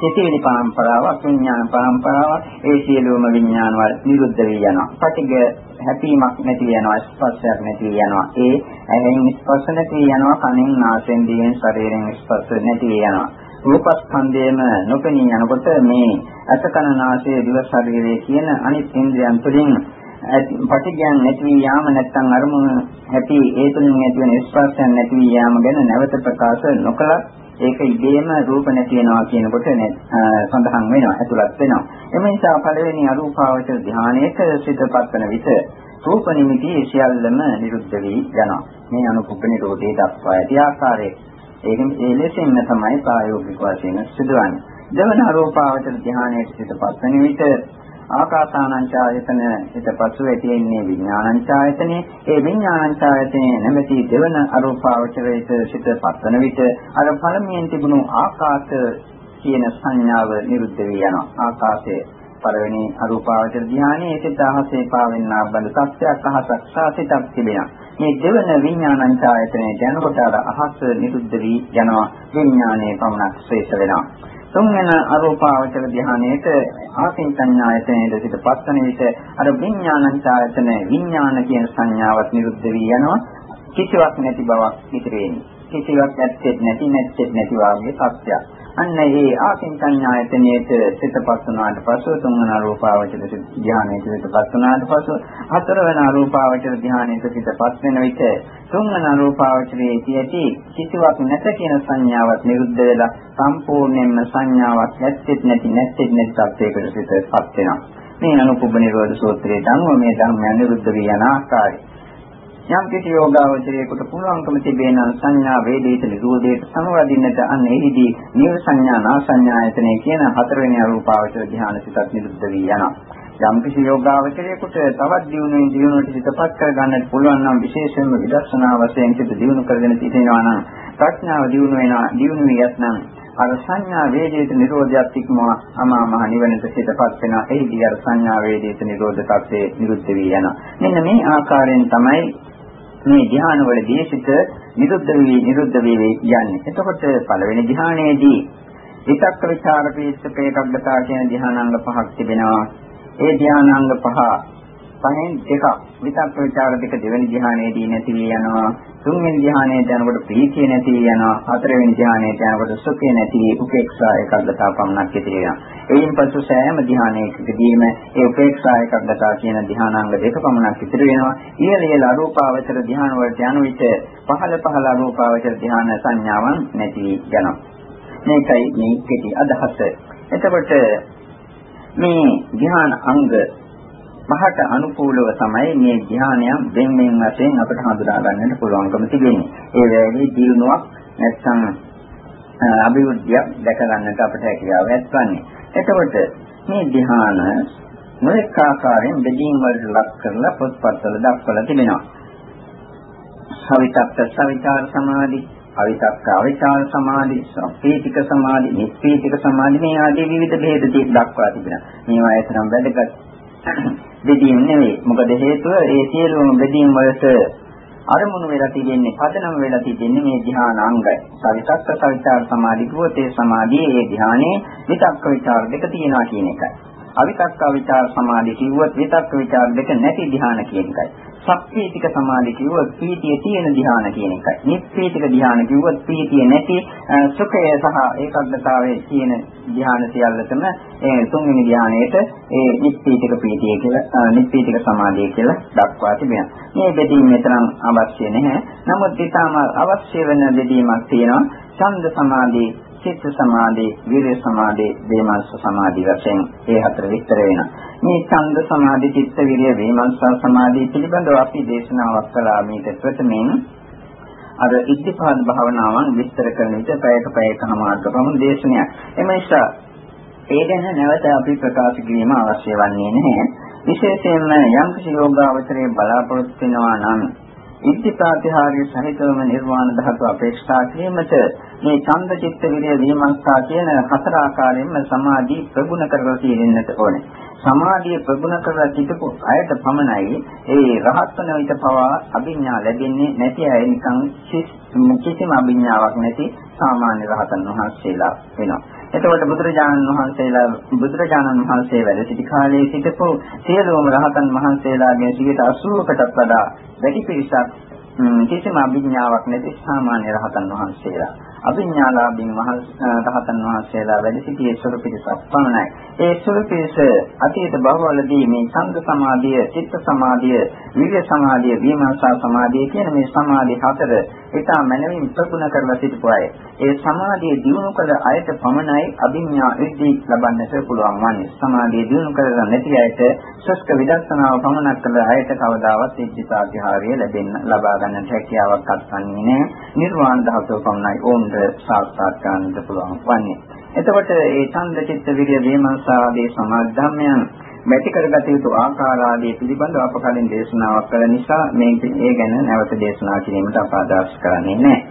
යම්කිසි සිතේලි පරම්පරාවක් විඥාන පරම්පරාවක් ඒ සියලුම විඥාන වල නිරුද්ධ වී යනවා. පටිග හැපීමක් නැති වෙනවා ස්පර්ශයක් නැති වෙනවා. ඒ ඇහෙන් ස්පර්ශ නැති වෙනවා කනෙන් නාසයෙන් දිවෙන් ශරීරයෙන් ස්පර්ශ නැති වෙනවා. රූපස්කන්ධයම නොපෙනී යනකොට මේ අසකන නාසය දිව ශරීරය කියන අනිත් ඉන්ද්‍රියන් තුළින් පටිඝයන් නැති වී යාම නැත්නම් අරමුණ ඇති ඒ තුලින් ඇති වෙන ස්පර්ශයන් නැති වී යාම ගැන නැවත ප්‍රකාශ නොකලත් ඒක ඉබේම රූප නැති වෙනවා කියනකොට සඳහන් වෙනවා ඇතුළත් වෙනවා. එම නිසා පළවෙනි අරූපාවචර ධානයේක සිතපත් වන විට රූප නිමිති සියල්ලම නිරුද්ධ වී යනවා. මේ අනුකුප්ප නිරෝධයේ දක්වා ඇති ආකාරයේ ඒකෙන් ඒ ලෙසින්ම තමයි ප්‍රායෝගික වශයෙන් සිදුවන්නේ. දෙවන අරූපාවචර ධානයේ සිතපත් වන විට ආකාසානංචායතන ඊට පසු ඇතිවෙන්නේ විඥානංචායතනෙ. ඒ විඥානංචායතනෙ නැමැති දෙවන අරූපාවචරයට සිත පත්වන විට අර පළමුවෙන් තිබුණු ආකාශ කියන සංඥාව නිරුද්ධ වී යනවා. ආකාශයේ පළවෙනි අරූපාවචර ධානයේ සිත අහසේ පාවෙන්නා බඳ සත්‍යයක් අහසක් සාසිතක් තිබෙනවා. මේ දෙවන විඥානංචායතනයේ යනකොට අර අහස නිරුද්ධ වී යනවා. විඥානයේ පමණක් ශ්‍රේෂ්ඨ වෙනවා. තුන්වෙන අරූපාවචර ධානයේට ආකින්චඤ්ඤායතනයේ සිට පස්වන විට අර විඥානංචායතන විඥාන කියන සංඥාවත් නිරුද්ධ වී යනවා. කිසිවක් නැති බවක් ඉතිරි වෙන්නේ කිසිවක් ඇත්තෙත් නැති නැත්තෙත් නැති වාගේ සත්‍යයක්. අන්න ඒ ආකින්චඤ්ඤායතනයේට සිතපත් වුණාට පසු තුන්වන රූපාවචර ධානයට සිතපත් වුණාට පසු හතරවන රූපාවචර ධානයට සිතපත් වෙන විට තුන්වන රූපාවචරයේ ඇති කිසිවක් නැත කියන සංඥාවක් නිරුද්ධ වෙලා සම්පූර්ණයෙන්ම සංඥාවක් නැත්තේ නැති නැත්තේ නැති තත්යකට සිතපත් වෙනවා. මේ අනුපුබ්බ නිරෝධ සූත්‍රයේ ධර්ම මේ ධර්මයන් නිරුද්ධ වී යන ආකාරය යම් කිසි යෝගාවචරයකට පුළුවන්කම තිබේ නම් සංඥා වේදිත නිරෝධයට සමවදින්නට අන්න එහිදී නිව සංඥා නා සංඥායතනෙ කියන හතරවෙනි අරූපාවචර ධ්‍යාන සිතක් නිරුද්ධ වී යනවා. යම් කිසි යෝගාවචරයකට තවත් දියුණුවෙන් දියුණුවට සිතපත් කර ගන්නට පුළුවන් නම් විශේෂයෙන්ම විදර්ශනා වශයෙන් සිත දියුණු කරගෙන සිටිනවා නම් ප්‍රඥාව දියුණු වෙනවා දියුණු වියත් නම් අර සංඥා වේදිත නිරෝධයත් ඉක්මවා අමා මහ නිවනට සිතපත් වෙන එහිදී අර සංඥා වේදිත නිරෝධ tattve නිරුද්ධ වී යනවා. මෙන්න මේ ආකාරයෙන් තමයි මේ ධානවලදී සිත නිරුද්ධ වී නිරුද්ධ වී යන්නේ. එතකොට පළවෙනි ධානයේදී විතක්ක ਵਿਚාර පීස්සක ඒකග්ගතා කියන ධානාංග පහක් තිබෙනවා. ඒ ධානාංග පහ පහෙන් දෙකක් විතක්ක ਵਿਚාර දෙක දෙවෙනි ධානයේදී නැති වී යනවා. තුන්වෙනි ධ්‍යානයට යනකොට ප්‍රීතිය නැති යනවා. හතරවෙනි ධ්‍යානයට යනකොට සුඛය නැති උපේක්ෂා ඒකග්ගතා පමණක් ඉතිරි වෙනවා. එයින් පසු සෑම ධ්‍යානයකදීම ඒ උපේක්ෂා ඒකග්ගතා කියන ධ්‍යානාංග දෙක පමණක් ඉතිරි වෙනවා. ඊළ ඊළ අරූපාවචර ධ්‍යාන වලට යන විට පහළ පහළ අරූපාවචර ධ්‍යාන සංඥාවන් නැති යනවා. මේකයි මේ කෙටි අදහස. එතකොට මේ ධ්‍යාන අංග පහට අනුකූලව තමයි මේ ධ්‍යානයන් වෙන වෙන වශයෙන් අපට හඳුනා ගන්නට පුළුවන්කම තිබෙන්නේ. ඒ වෙලාවේ දිනුවක් නැත්නම් අභිවෘද්ධියක් දැක ගන්නට අපට හැකියාව ඇත්වන්නේ. එතකොට මේ ධ්‍යාන නොඑක ආකාරයෙන් බෙදීම් වලට ලක් කරලා පොත්පත්වල දක්වලා තිබෙනවා. සවිතක්ක සවිචාර සමාධි, අවිතක්ක අවිචාර සමාධි, සම්පීතික සමාධි, නිස්පීතික සමාධි මේ ආදී විවිධ භේද දක්වා තිබෙනවා. මේවා එතරම් වැදගත් බෙදීම නෙවෙයි. මොකද හේතුව ඒ සියලුම බෙදීම් වලට අරමුණු වෙලා තියෙන්නේ පදනම වෙලා තියෙන්නේ මේ ධ්‍යාන අංගයි. සවිතක්ක සවිචාර සමාධි කිව්වොත් ඒ සමාධියේ ඒ ධ්‍යානයේ විතක්ක විචාර දෙක තියෙනවා කියන එකයි. අවිතක්ක විචාර සමාධි කිව්වොත් විතක්ක විචාර දෙක නැති ධ්‍යාන කියන එකයි. සක්පීතික සමාධි කිව්වොත් පීතිය තියෙන ධ්‍යාන කියන එකයි. නිප්පීතික ධ්‍යාන කිව්වොත් පීතිය නැති සුඛය සහ ඒකග්ගතාවයේ තියෙන ධ්‍යාන සියල්ලතම ඒ තුන්වෙනි ධ්‍යානයේට ඒ නිප්පීතික පීතිය කියලා නිප්පීතික සමාධිය කියලා දක්වා තිබෙනවා. මේ බෙදීම මෙතරම් අවශ්‍ය නැහැ. නමුත් ඊටම අවශ්‍ය වෙන බෙදීමක් තියෙනවා. ඡන්ද සමාධි චිත්ත සමාධි, විරිය සමාධි, වේමනස සමාධි වශයෙන් ඒ හතර විස්තර වෙනවා. මේ ඡන්ද සමාධි, චිත්ත විරිය, වේමනස සමාධි පිළිබඳව අපි දේශනාවක් කළා මේක ප්‍රථමයෙන් අර ඉද්ධිපාද භාවනාවන් විස්තර කරන විට පැයක පැයකමාරක පමණ දේශනයක්. එම නිසා ඒ ගැන නැවත අපි ප්‍රකාශ කිරීම අවශ්‍ය වන්නේ නැහැ. විශේෂයෙන්ම යම් කිසි යෝගාවචරයේ බලාපොරොත්තු වෙනවා නම් ඉද්ධි ප්‍රාතිහාර්ය සහිතවම නිර්වාණ ධාතු අපේක්ෂා කිරීමට මේ ඡන්ද චිත්ත විරිය විමර්ශා කියන හතර ආකාරයෙන්ම සමාධි ප්‍රගුණ කරලා තියෙන්නට ඕනේ. සමාධිය ප්‍රගුණ කරලා සිටපු අයට පමණයි ඒ රහත් වන විට පවා අභිඥා ලැබෙන්නේ නැති අය නිකන් කිසිම අභිඥාවක් නැති සාමාන්‍ය රහතන් වහන්සේලා වෙනවා. එතකොට බුදුරජාණන් වහන්සේලා බුදුරජාණන් වහන්සේ වැඩ සිටි කාලයේ සිටපු සියලුම රහතන් වහන්සේලාගේ 80කටත් වඩා වැඩි පිරිසක් කිසිම අභිඥාවක් නැති සාමාන්‍ය රහතන් වහන්සේලා. අභිඥාලාභින් රහතන් වහන්සේලා වැඩ සිටියේ සුළු පිරිසක් පමණයි. ඒ සුළු පිරිස අතීත බහවලදී මේ සංඝ සමාධිය, චිත්ත සමාධිය, විරිය සමාධිය, විමර්ශා සමාධිය කියන මේ සමාධි හතර ඉතා මනමින් ප්‍රගුණ කරලා සිටපු අය. ඒ සමාධිය දිනු කළ අයට පමණයි අභිඥා ඉර්ධි ලබන්නට පුළුවන් වන්නේ. සමාධිය දිනු කරලා නැති අයට සුස්ක විදර්ශනාව පමණක් කළ අයට කවදාවත් සිද්ධාර්ථය ලැබෙන්න ලබා ගන්නට හැකියාවක් අත්වන්නේ නැහැ. නිර්වාණ ධාතුව පමණයි ඕන්ට සාක්ෂාත් කරන්නට පුළුවන් වන්නේ. එතකොට මේ ඡන්ද චිත්ත විරිය වේමනසාදී සමාධි ධර්මයන් වැටි කරගත යුතු ආකාර ආදී පිළිබඳව අප කලින් දේශනාවක් කළ නිසා මේ ඒ ගැන නැවත දේශනා කිරීමට අප අදහස් කරන්නේ නැහැ.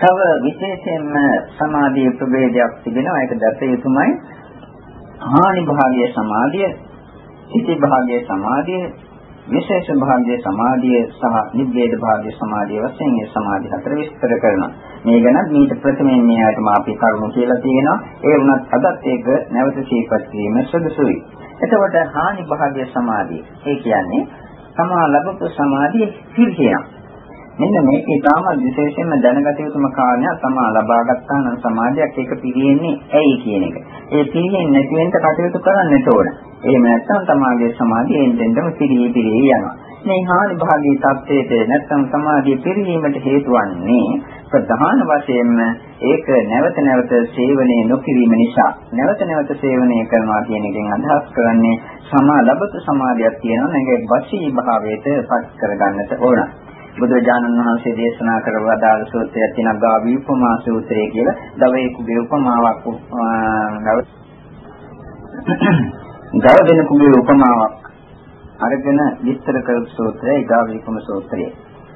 තව විශේෂයෙන්ම සමාධිය ප්‍රභේදයක් තිබෙනවා ඒක දැක යුතුමයි. හානි භාගයේ සමාධිය, සිටි භාගයේ සමාධිය, විශේෂ භාගයේ සමාධිය සහ නිබ්බේධ භාගයේ සමාධිය වශයෙන් මේ සමාධි හතර විස්තර කරනවා. මේ ගැන මීට ප්‍රථමයෙන් මේ ආයතම අපි කරුණු කියලා තියෙනවා. ඒ වුණත් අදත් ඒක නැවත සිහිපත් කිරීම සුදුසුයි. එතකොට හානි භාගයේ සමාධිය. ඒ කියන්නේ තමා ලැබපු සමාධිය පිරිසියක්. මෙන්න මේක ඉතාම විශේෂයෙන්ම දැනගත යුතුම කාරණයක් තමා ලබා ගන්නා නම් සමාජයක් ඒක පිළිෙන්නේ ඇයි කියන එක. ඒ පිළිෙන්නේ නැති වෙන්න කටයුතු කරන්නට ඕන. එහෙම නැත්නම් තමාගේ සමාධිය එන්නෙන්දම පිළි පිළි යනවා. මේ හානි භාගී තත්ත්වයට නැත්නම් සමාධිය පිරීමට හේතු වන්නේ ප්‍රධාන වශයෙන්ම ඒක නැවත නැවත සේවනයේ නොකිරීම නිසා නැවත නැවත සේවනය කරනවා කියන එකෙන් අදහස් කරන්නේ සමා ලබතු සමාධියක් තියෙනවා නේද වශී භාවයට පත් කරගන්නට ඕන. බුදුරජාණන් වහන්සේ දේශනා කරව අදාළ සූත්‍රයක් තියෙනවා ගාවි උපමා සූත්‍රය කියලා. දවේකුගේ උපමාවක් ගව දෙනකුගේ උපමාවක් අරගෙන විස්තර කරපු සූත්‍රය ගාවි උපම සූත්‍රය.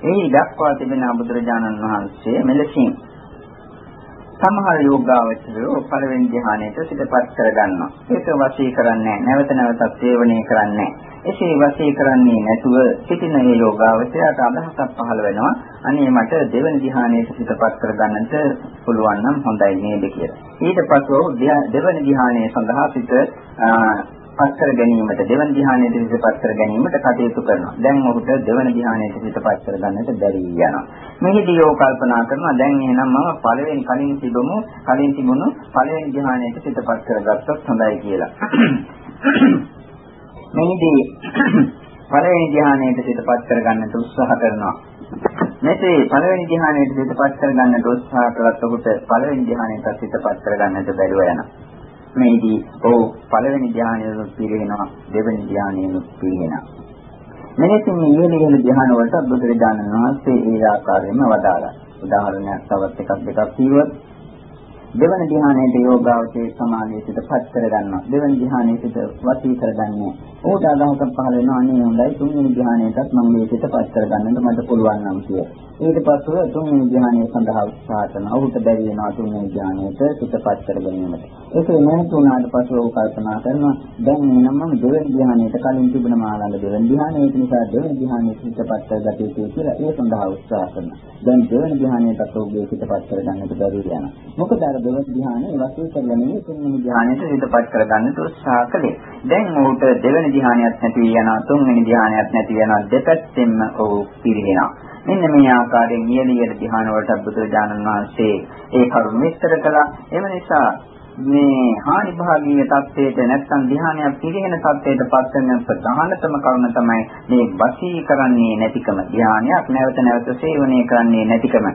එහි දක්වා තිබෙන බුදුරජාණන් වහන්සේ මෙලෙසින් සමහර යෝගාවචරයෝ පළවෙනි ධ්‍යානයට සිතපත් කරගන්නවා. ඒක වශී කරන්නේ නැවත නැවතත් සේවනය කරන්නේ එසේ වශී කරන්නේ නැතුව සිටින මේ යෝගාවචරයට අදහසක් පහළ වෙනවා. අනේ මට දෙවන ධ්‍යානයට සිතපත් කරගන්නට පුළුවන් නම් හොඳයි නේද කියලා. ඊට පස්ව දෙවන ධ්‍යානය සඳහා සිත පත් කර ගැනීමට දෙවන ධ්‍යානයේ පිටපත් කර ගැනීමට කටයුතු කරනවා. දැන් ඔහුට දෙවන ධ්‍යානයේ පිටපත් කර ගන්නට බැරි යනවා. මෙහිදී යෝ කල්පනා කරනවා දැන් එහෙනම් මම පළවෙනි කලින් තිබුණු කලින් තිබුණු පළවෙනි ධ්‍යානයේ පිටපත් කරගත්තොත් හොඳයි කියලා. මෙහිදී පළවෙනි ධ්‍යානයේ පිටපත් කර ගන්නට උත්සාහ කරනවා. මෙසේ පළවෙනි ධ්‍යානයේ පිටපත් කර ගන්නට උත්සාහ කළත් ඔහුට පළවෙනි ධ්‍යානයට පිටපත් කර ගන්නට බැරුව යනවා. මේදී ඔව් පළවෙනි ධානයෙත් පිළිගෙනවා දෙවෙනි ධානයෙත් පිළිගෙනවා මෙලෙසින් මේ ඉහළ ඉහළ ධාන වලට බුදුරජාණන් වහන්සේ ඒ ආකාරයෙන්ම වදාළා උදාහරණයක් තවත් එකක් දෙකක් කිව්වොත් දෙවන ධ්‍යානයේ යෝගාවචේ සමාධිය සිටපත් කරගන්නවා. දෙවන ධ්‍යානයේ සිට වසී කරගන්නේ. ඕට අදහසක් පහළ වෙනවා අනේ හොඳයි තුන්වෙනි ධ්‍යානයටත් මම මේ සිටපත් කරගන්නට මට පුළුවන් නම් කිය. ඊට පස්ව තුන්වෙනි ධ්‍යානය සඳහා උත්සාහ කරනවා. ඔහුට බැරි වෙනවා තුන්වෙනි ධ්‍යානයට සිටපත් කර ගැනීමට. ඒකේ නැතුණාට පස්ව ඔහු කල්පනා කරනවා දැන් එනම් මම දෙවන ධ්‍යානයට කලින් තිබුණ මාළඟ දෙවන ධ්‍යානය ඒක නිසා දෙවන ධ්‍යානයට සිටපත් කරගත යුතුයි කියලා ඒ සඳහා උත්සාහ කරනවා. දැන් දෙවන ධ්‍යානයටත් ඔහුගේ සිටපත් කරගන්නට බැරි වෙනවා. මොකද අර දෙවන ධ්‍යානය වශයෙන් කරලා නෙවෙයි තුන්වෙනි ධ්‍යානයට සිටපත් කරගන්න උත්සාහ කළේ. දැන් ඔහුට දෙවන ධ්‍යානයක් නැති වෙනවා තුන්වෙනි ධ්‍යානයක් නැති වෙනවා දෙපැත්තෙන්ම ඔහු පිරිනවා. මෙන්න මේ ආකාරයෙන් නියලියට ධ්‍යාන වලට බුදුරජාණන් වහන්සේ ඒ කරුණ විස්තර කළා. එම නිසා මේ හානි භාගීය තත්ත්වයට නැත්නම් ධ්‍යානයක් පිළිගෙන තත්ත්වයට පත් වෙන ප්‍රධානතම කරුණ තමයි මේ වශී කරන්නේ නැතිකම. ධ්‍යානයක් නැවත නැවත සේවනය කරන්නේ නැතිකම.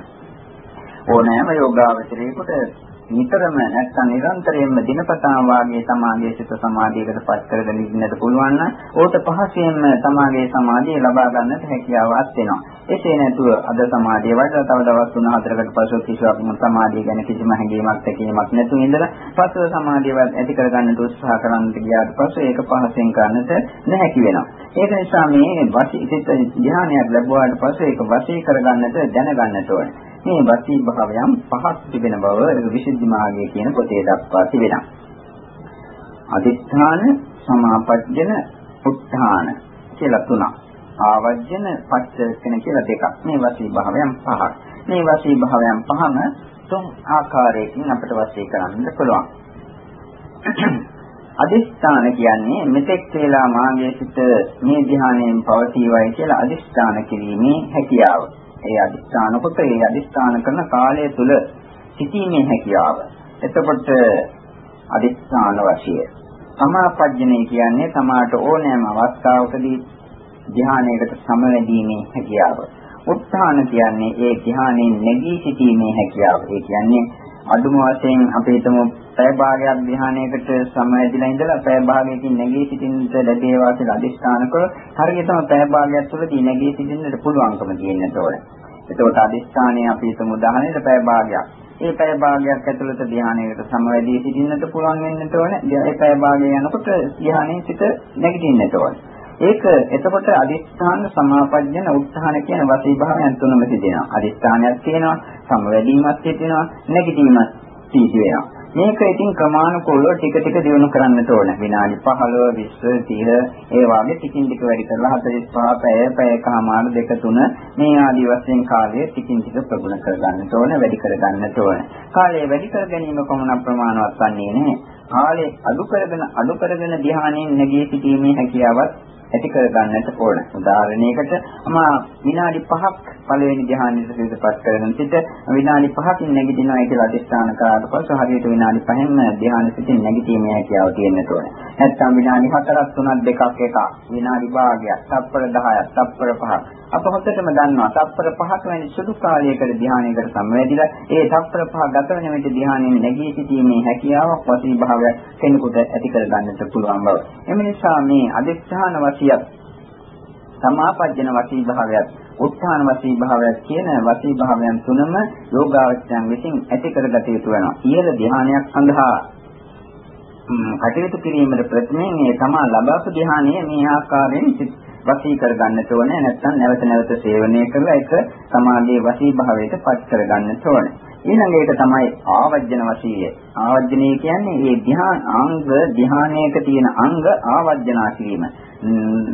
ඕනෑම යෝගාවචරයේකට නිතරම නැත්නම් නිරන්තරයෙන්ම දිනපතා වාගේ සමාධිය සිත සමාධියකට පත් කරගෙන ඉන්නට පුළුවන් නම් ඕට පහසෙන්ම සමාධියේ සමාධිය ලබා ගන්නට හැකියාවක් වෙනවා. එසේ නැතුව අද සමාධිය වඩා තව දවස් 3-4කට පසු කිසිවක් සමාධිය ගැන කිසිම හැඟීමක් තැකීමක් නැතුව ඉඳලා පස්ව සමාධිය ඇති කරගන්නට උත්සාහ කරන්නට ගියාට පස්සේ ඒක පහසෙන් කරන්නට නැහැකි වෙනවා. ඒක නිසා මේ වශී සිත ධ්‍යානයක් ලැබුවාට පස්සේ ඒක වශී කරගන්නට දැනගන්නට ඕනේ. මේ වසී භාවයන් පහක් තිබෙන බව විසුද්ධි මාර්ගය කියන පොතේ දක්වා තිබෙනවා. අදිස්ථාන, සමාපජ්ජන, උත්ථාන කියලා තුනක්. ආවජ්ජන, පච්චරකන කියලා දෙකක්. මේ වසී භාවයන් පහක්. මේ වසී භාවයන් පහම තුන් ආකාරයකින් අපිට වශී කරන්න පුළුවන්. අදිස්ථාන කියන්නේ මෙතෙක් වේලා මාගේ සිට මේ ධ්‍යානයෙන් පවතිවයි කියලා අදිස්ථාන කිරීමේ හැකියාව. ඒ අදිස්ථාන කොට ඒ අදිස්ථාන කරන කාලය තුල සිටීමේ හැකියාව. එතකොට අදිස්ථාන වශයෙන් සමාපජ්ජනේ කියන්නේ තමාට ඕනෑම අවස්ථාවකදී ධ්‍යානයකට සමවැදීමේ හැකියාව. උත්හාන කියන්නේ ඒ ධ්‍යානයෙන් නැගී සිටීමේ හැකියාව. ඒ කියන්නේ අඩුම වශයෙන් අපි හිතමු පැය භාගයක් ධ්‍යානයකට සමවැදිලා ඉඳලා පැය භාගයකින් නැගී සිටින්නට ලැබේවා කියලා අදිස්ථාන කළොත් හරියටම පැය භාගයක් තුළදී නැගී සිටින්නට පුළුවන්කම තියෙන්නට ඕනේ. එතකොට අදිස්ථානයේ අපි හිතමු උදාහරණයට පැය භාගයක්. ඒ පැය භාගයක් ඇතුළත ධ්‍යානයකට සමවැදී සිටින්නට පුළුවන් වෙන්නට ඕනේ. ඒ පැය භාගය යනකොට ධ්‍යානයේ සිට නැගිටින්නට ඕනේ. ඒක එතකොට අදිස්ථාන සමාපජ්ජන උත්හාන කියන වශී භාවයන් තුනම තිබෙනවා. අදිස්ථානයක් තියෙනවා, සමවැදීමක් තියෙනවා, නැගිටීමක් තියෙනවා. මේක ඉතින් ක්‍රමානුකූලව ටික ටික දියුණු කරන්නට ඕන. විනාඩි 15, 20, 30 ඒ වගේ ටිකින් ටික වැඩි කරලා 45 පැය, පැයකමාර දෙක තුන මේ ආදි වශයෙන් කාලය ටිකින් ටික ප්‍රගුණ කරගන්නට ඕන, වැඩි කරගන්නට ඕන. කාලය වැඩි කර ගැනීම කොමන ප්‍රමාණවත් වන්නේ නැහැ. කාලේ අඩු කරගෙන අඩු කරගෙන ධ්‍යානයෙන් නැගී සිටීමේ හැකියාවත් ඇති කර ගන්නට ඕන. උදාහරණයකට මම විනාඩි 5ක් පළවෙනි ධ්‍යානෙට සිතපත් කරගෙන සිට විනාඩි 5කින් නැගිටිනවා කියලා අධිෂ්ඨාන කරාට පස්සේ හරියට විනාඩි 5න් ධ්‍යාන සිතින් නැගිටීමේ හැකියාව තියෙන්න ඕන. නැත්නම් විනාඩි 4ක් 3ක් 2ක් 1ක් විනාඩි භාගයක්, තත්පර 10ක්, තත්පර 5ක් අප හොඳටම දන්නවා තත්පර 5ක වැනි සුදු කාලයකට ධ්‍යානයකට සමවැදිලා ඒ තත්පර 5 ගත වෙන විට ධ්‍යානයෙන් නැගී සිටීමේ හැකියාවක් වසී භාවයක් කෙනෙකුට ඇති කර ගන්නට පුළුවන් බව. එම නිසා මේ අදිස්ථාන වසියත් සමාපජ්ජන වසී භාවයත් උත්ථාන වසී භාවයත් කියන වසී භාවයන් තුනම යෝගාවචයන් විසින් ඇති කරගත යුතු වෙනවා. ඊළ ධ්‍යානයක් සඳහා කටයුතු කිරීමට ප්‍රථමයෙන් ඒ තමා ලබාපු ධ්‍යානය මේ ආකාරයෙන් වසී කර ගන්නට ඕනේ නැත්නම් නැවත නැවත සේවනය කරලා ඒක සමාධියේ වසී භාවයට පත් කර ගන්නට ඕනේ. ඊළඟ එක තමයි ආවර්ජන වශීය. ආවර්ජනය කියන්නේ මේ ධ්‍යාන අංග ධ්‍යානයක තියෙන අංග ආවර්ජනා කිරීම.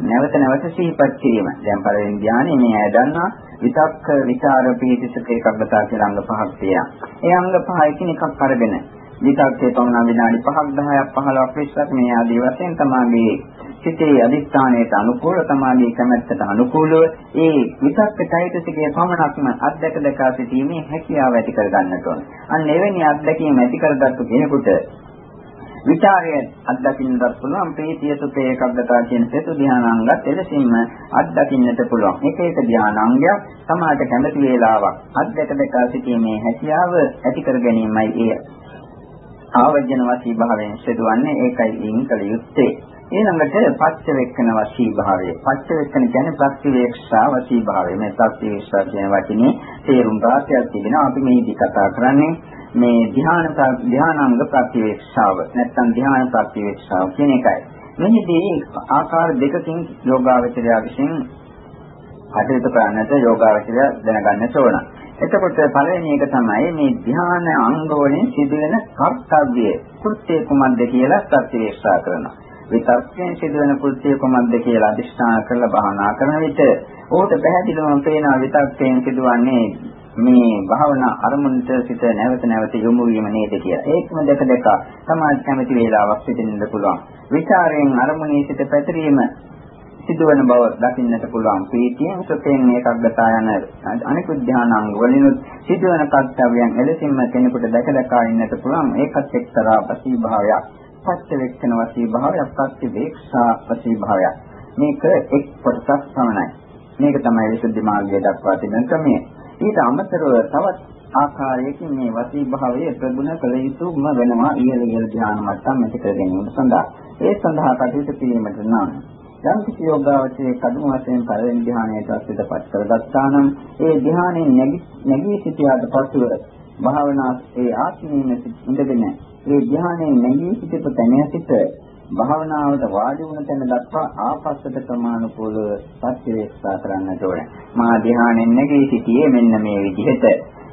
නැවත නැවත සිහිපත් කිරීම. දැන් පළවෙනි ධ්‍යානෙ මේ අය දන්නා විතක්ක විචාර පීතිසක එකග්ගතා කියලා අංග පහක් තියෙනවා. ඒ අංග පහ එකිනෙකක් අරගෙන විතක්කේ පමණ විනාඩි 5ක් 10ක් 15ක් 20ක් මේ ආදී වශයෙන් තමාගේ සිතේ අදිස්ථානයට අනුකූල තමාගේ කැමැත්තට අනුකූලව ඒ විතක්ක චෛතසිකයේ පමණක්ම අත්දැක දැක සිටීමේ හැකියාව ඇති කර ගන්නට ඕන. අන්න එවැනි අත්දැකීම් ඇති කරගත්තු කෙනෙකුට විචාරය අත්දකින්නට පුළුවන් ප්‍රීතිය සුඛේ ඒකග්ගතා කියන සෙතු ධානාංගත් එලෙසින්ම අත්දකින්නට පුළුවන්. එක එක ධානාංගයක් සමාජයට කැමති වේලාවක් අත්දැක දැක සිටීමේ හැකියාව ඇති කර ගැනීමයි ඒ ආවර්ජන වශී භාවයෙන් සිදුවන්නේ ඒකයි ඉන් කළ යුත්තේ. ඊළඟට පච්ච වෙක්කන වශී භාවය. පච්ච වෙක්කන කියන්නේ ප්‍රතිවේක්ෂා වශී භාවය. මේ ප්‍රතිවේක්ෂා කියන වචනේ තේරුම් ගන්නට තිබෙනවා. අපි මේකදී කතා කරන්නේ මේ ධ්‍යාන ධ්‍යානාංග ප්‍රතිවේක්ෂාව. නැත්නම් ධ්‍යාන ප්‍රතිවේක්ෂාව කියන එකයි. මෙහිදී ආකාර දෙකකින් යෝගාවචරය විසින් කටයුතු කරන්නට යෝගාවචරය දැනගන්න ඕන. එතකොට පළවෙනි එක තමයි මේ ධ්‍යාන අංගවලින් සිදුවෙන කර්තව්‍ය කෘත්‍ය කුමක්ද කියලා ප්‍රතිවේක්ෂා කරනවා. විතර්කයෙන් සිදුවෙන කෘත්‍ය කුමක්ද කියලා අදිස්ථාන කරලා භාවනා කරන විට ඕකට පැහැදිලිවම පේනවා විතර්කයෙන් සිදුවන්නේ මේ භාවනා අරමුණට සිත නැවත නැවත යොමු වීම නේද කියලා. ඒකම දෙක දෙක සමාජ කැමති වේලාවක් සිටින්න පුළුවන්. විචාරයෙන් අරමුණේ සිට පැතිරීම සිදුවන බව දකින්නට පුළුවන්. ප්‍රීතියෙන් සුඛයෙන් ඒකග්ගතා යන අනිකුත් ධානාංග වලිනුත් සිදුවන කර්තව්‍යයන් එලෙසින්ම කෙනෙකුට දැක දැකා ඉන්නට පුළුවන්. ඒකත් එක්තරා ප්‍රතිභාවයක්. පච්ච වෙක්ෂණ වශී භාවයක්, පච්ච වේක්ෂා වශී භාවයක්. මේක එක් කොටසක් පමණයි. මේක තමයි විසුද්ධි මාර්ගය දක්වා තිබෙන ක්‍රමය. ඊට අමතරව තවත් ආකාරයකින් මේ වසී භාවයේ ප්‍රගුණ කළ යුතුම වෙනවා ඉහළ ඉහළ ධ්‍යාන මට්ටම් ඇති කර ගැනීම සඳහා. ඒ සඳහා කටයුතු කිරීමට නම් යම් කිසි යෝගාවචරයේ කඩම වශයෙන් පළවෙනි ධ්‍යානයට අස්විතපත් කරගත්තා නම් ඒ ධ්‍යානයෙන් නැගී සිටියාට පසුව භාවනා ඒ ආත්මීය ඉඳගෙන ඒ ධ්‍යානයෙන් නැගී සිටපු තැන සිට භාවනාවට වාඩි වුණ තැන දක්වා ආපස්සට ප්‍රමාණිකෝලව සත්‍යවේක්ෂා කරන්නට ඕනේ. මා ධ්‍යානෙන් නැගී සිටියේ මෙන්න මේ විදිහට.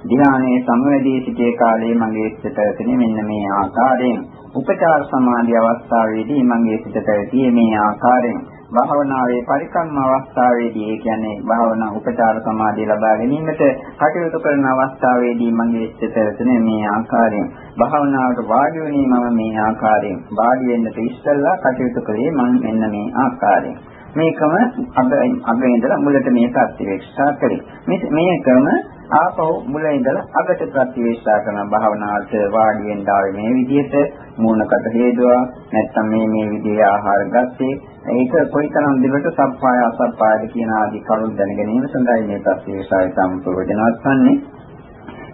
ධ්‍යානයේ සමවැදී සිටියේ කාලයේ මගේ සිත පැවතුනේ මෙන්න මේ ආකාරයෙන්. උපචාර සමාධි අවස්ථාවේදී මගේ සිත පැවතියේ මේ ආකාරයෙන්. භාවනාවේ පරිකම්ම අවස්ථාවේදී ඒ කියන්නේ භාවනා උපචාර සමාධිය ලබා ගැනීමට කටයුතු කරන අවස්ථාවේදී මගේ සිත පැවතුනේ මේ ආකාරයෙන්. භාවනාවට වාඩි වුණේ මම මේ ආකාරයෙන්. වාඩි වෙන්නට ඉස්සෙල්ලා කටයුතු කළේ මම මෙන්න මේ ආකාරයෙන්. මේකම අග අග ඉඳලා මුලට මේ ප්‍රතිවේක්ෂා කරේ. මේකම ආපහු මුල ඉඳලා අගට ප්‍රතිවේක්ෂා කරන භාවනාවට වාඩි වෙන්න ආවේ මේ විදිහට මූණකට හේදුවා නැත්නම් මේ මේ විදිහේ ආහාර ගත්තේ ඒක කොයිතරම් දිවට සප්පාය අසප්පායද කියන ආදී කරුණු දැන ගැනීම සඳහා මේ ප්‍රතිවේක්ෂාවේ සම්පූර්ණවත් වන්නේ.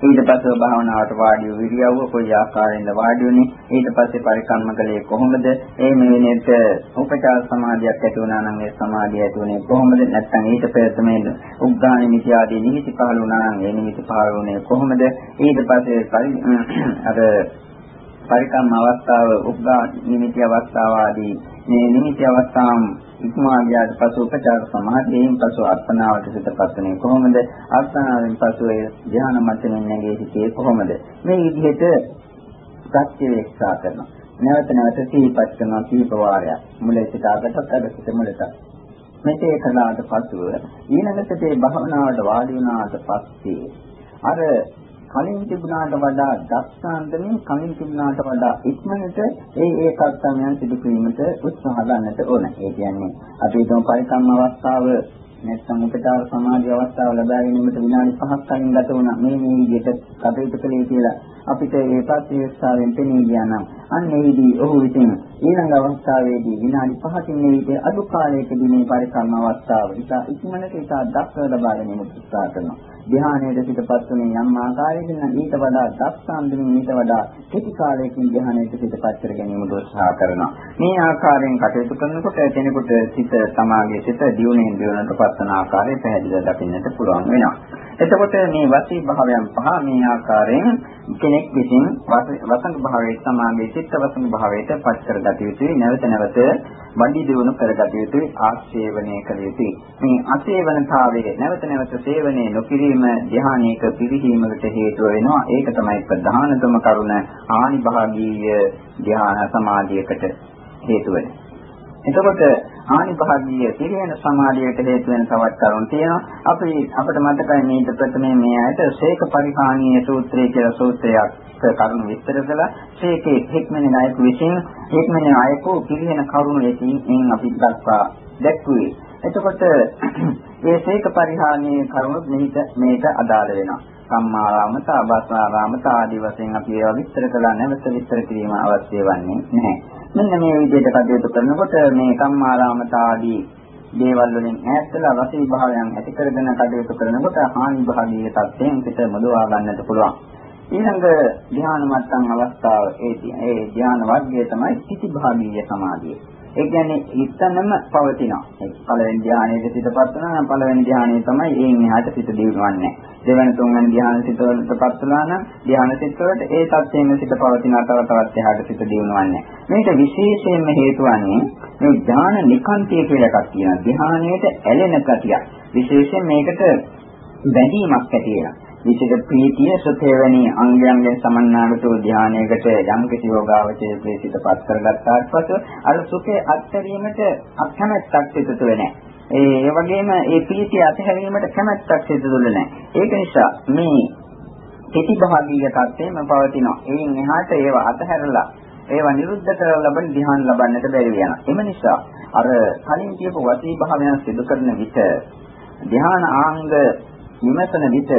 ඊට පස්සේ භාවනාවට වාඩි වූ ඉරියව්ව කොයි ආකාරයෙන්ද වාඩි වුනේ? ඊට පස්සේ පරිකර්ම කළේ කොහොමද? ඒ මෙවෙනට උපචාර සමාධියක් ඇති වුණා නම් ඒ සමාධිය ඇති වුණේ කොහොමද? නැත්නම් ඊට පෙර තමයි උග්ගාණ නිති ආදී නිමිති පහළ වුණා නම් ඒ නිමිති පහළ වුණේ කොහොමද? ඊට පස්සේ අර පරිකර්ම අවස්ථාව උග්ගා නිමිති අවස්ථාව ආදී මේ නිමිති අවස්ථාම් ඉක්මවා ගියාට පසු උපචාර සමාධියෙන් පසු අර්පණාවට සිතපත් වෙන්නේ කොහොමද? අර්පණාවෙන් පසු ඒ ධ්‍යාන මට්ටමින් නැගී සිටියේ කොහොමද? මේ විදිහට ප්‍රත්‍යවේක්ෂා කරනවා. නැවත නැවත සිහිපත් කරනවා කීප වාරයක්. මුලින් සිට අගට අග සිට මුලට. මෙසේ කළාට පසුව ඊළඟට මේ භවනාවට වාඩි වුණාට පස්සේ අර කලින් තිබුණාට වඩා දක්ෂාන්තමින් කලින් තිබුණාට වඩා ඉක්මනට ඒ ඒ කර්තව්‍යයන් සිදු කිරීමට උත්සාහ ගන්නට ඕන. ඒ කියන්නේ අපි හිතමු පරිකම්ම අවස්ථාව නැත්නම් උපචාර සමාධි අවස්ථාව ලබා ගැනීමට විනාඩි 5ක් කලින් ගත වුණා. මේ මේ විදිහට කටයුතු කළේ කියලා අපිට ඒ ප්‍රත්‍යක්ෂාවෙන් පෙනී ගියා නම් අන්න ඒදී ඔහු විසින් ඊළඟ අවස්ථාවේදී විනාඩි 5කින් මේ විදිහට අඩු කාලයකදී මේ පරිකර්ම අවස්ථාව ඉතා ඉක්මනට ඉතා දක්ෂව ලබා ගැනීමට උත්සාහ කරනවා. ධ්‍යානයේ සිටපත් වුණේ යම් ආකාරයකින් නම් ඊට වඩා දක්ෂාන්දමින් ඊට වඩා කෙටි කාලයකින් ධ්‍යානයේ සිටපත් කර ගැනීමට උත්සාහ කරනවා. මේ ආකාරයෙන් කටයුතු කරනකොට කෙනෙකුට සිත සමාගයේ සිට දියුණුවෙන් දියුණුවට පත්වන ආකාරය පැහැදිලිව දකින්නට පුළුවන් වෙනවා. එතකොට මේ වසී භාවයන් පහ මේ ආකාරයෙන් කෙනෙක් විසින් වසංග භාවයේ සමාගයේ චිත්ත වසංග භාවයට පත් කරගත යුතුයි. නැවත නැවත වඩි දියුණු කරගත යුතුයි. ආශේවනය කළ යුතුයි. මේ අසේවනතාවයේ නැවත නැවත සේවනයේ නොකිරීම ධ්‍යානයක පිළිහිමකට හේතුව වෙනවා. ඒක තමයි ප්‍රධානතම කරුණ. ආනි භාගීය ධ්‍යාන සමාධියකට හේතු වෙන්නේ. එතකොට ආනිභාගීය සිහින සමාධියට හේතු වෙන තවත් කරුණු තියෙනවා. අපි අපිට මතකයි මේක ප්‍රථමයෙන් මේ ඇයට ශේක පරිහානීය සූත්‍රය කියලා සූත්‍රයක් කරුණු විස්තර කළා. ශේකේ හික්මනේ නායක විසින් හික්මනේ නායකෝ පිළිහෙන කරුණු එකින් අපි දක්වා දැක්ුවේ. එතකොට මේ ශේක පරිහානීය කරුණු මෙහිට මේට අදාළ වෙනවා. සම්මාරාමත, අබස්සාරාමත ආදී වශයෙන් අපි ඒවා විස්තර කළා නැවත විස්තර කිරීම අවශ්‍ය වන්නේ නැහැ. මෙන්න මේ විදිහට කටයුතු කරනකොට මේ කම්මාරාමත ආදී දේවල් වලින් ඈත්ලා වසී භාවයන් ඇති කරගෙන කටයුතු කරනකොට හානි භාගීය තත්ත්වයෙන් පිට මොදවා ගන්නට පුළුවන්. ඊළඟ ධ්‍යාන මට්ටම් අවස්ථාව ඒ ඒ ධ්‍යාන වර්ගය තමයි සිටි භාගීය සමාධිය. ඒ කියන්නේ ඉතනම පවතිනවා. පළවෙනි ධ්‍යානයේ සිටපත් වෙනවා නම් පළවෙනි ධ්‍යානයේ තමයි එයින් එහාට සිට දියුණුවන්නේ. දෙවන තුන්වෙනි ධ්‍යාන සිටවලටපත් වෙනවා නම් ධ්‍යාන සිටවලට ඒ තත්ත්වයෙන් සිට පවතිනවා තව තවත් එහාට සිට දියුණුවන්නේ. මේක විශේෂයෙන්ම හේතු වන්නේ මේ ධ්‍යාන නිකාන්තිය කියලා එකක් තියෙනවා. ධ්‍යානයට ඇලෙන ගතියක්. විශේෂයෙන් මේකට බැඳීමක් ඇති වෙනවා. විශේෂ ප්‍රීතිය සුතේවණී අංගයන්ගෙන් සමන්නාගත ධානයකට යම් කිසි යෝගාවචයේ ප්‍රීතිතපත් කරගත්තාට පසු අර සුඛේ අත්හැරීමට අකමැත්තක් සිදු වෙන්නේ ඒ වගේම ඒ ප්‍රීතිය අත්හැරීමට කැමැත්තක් සිදු වෙන්නේ ඒක නිසා මේ ප්‍රතිභාගීය තත්ත්වෙම පවතිනවා. එයින් එහාට ඒව අතහැරලා ඒවා නිරුද්ධ කරලා ලබන ධ්‍යාන ලබන්නට බැරි වෙනවා. එම නිසා අර කලින් කියපු වසී භාවයන් සිදු කරන විට ධ්‍යාන ආංග විමසන විට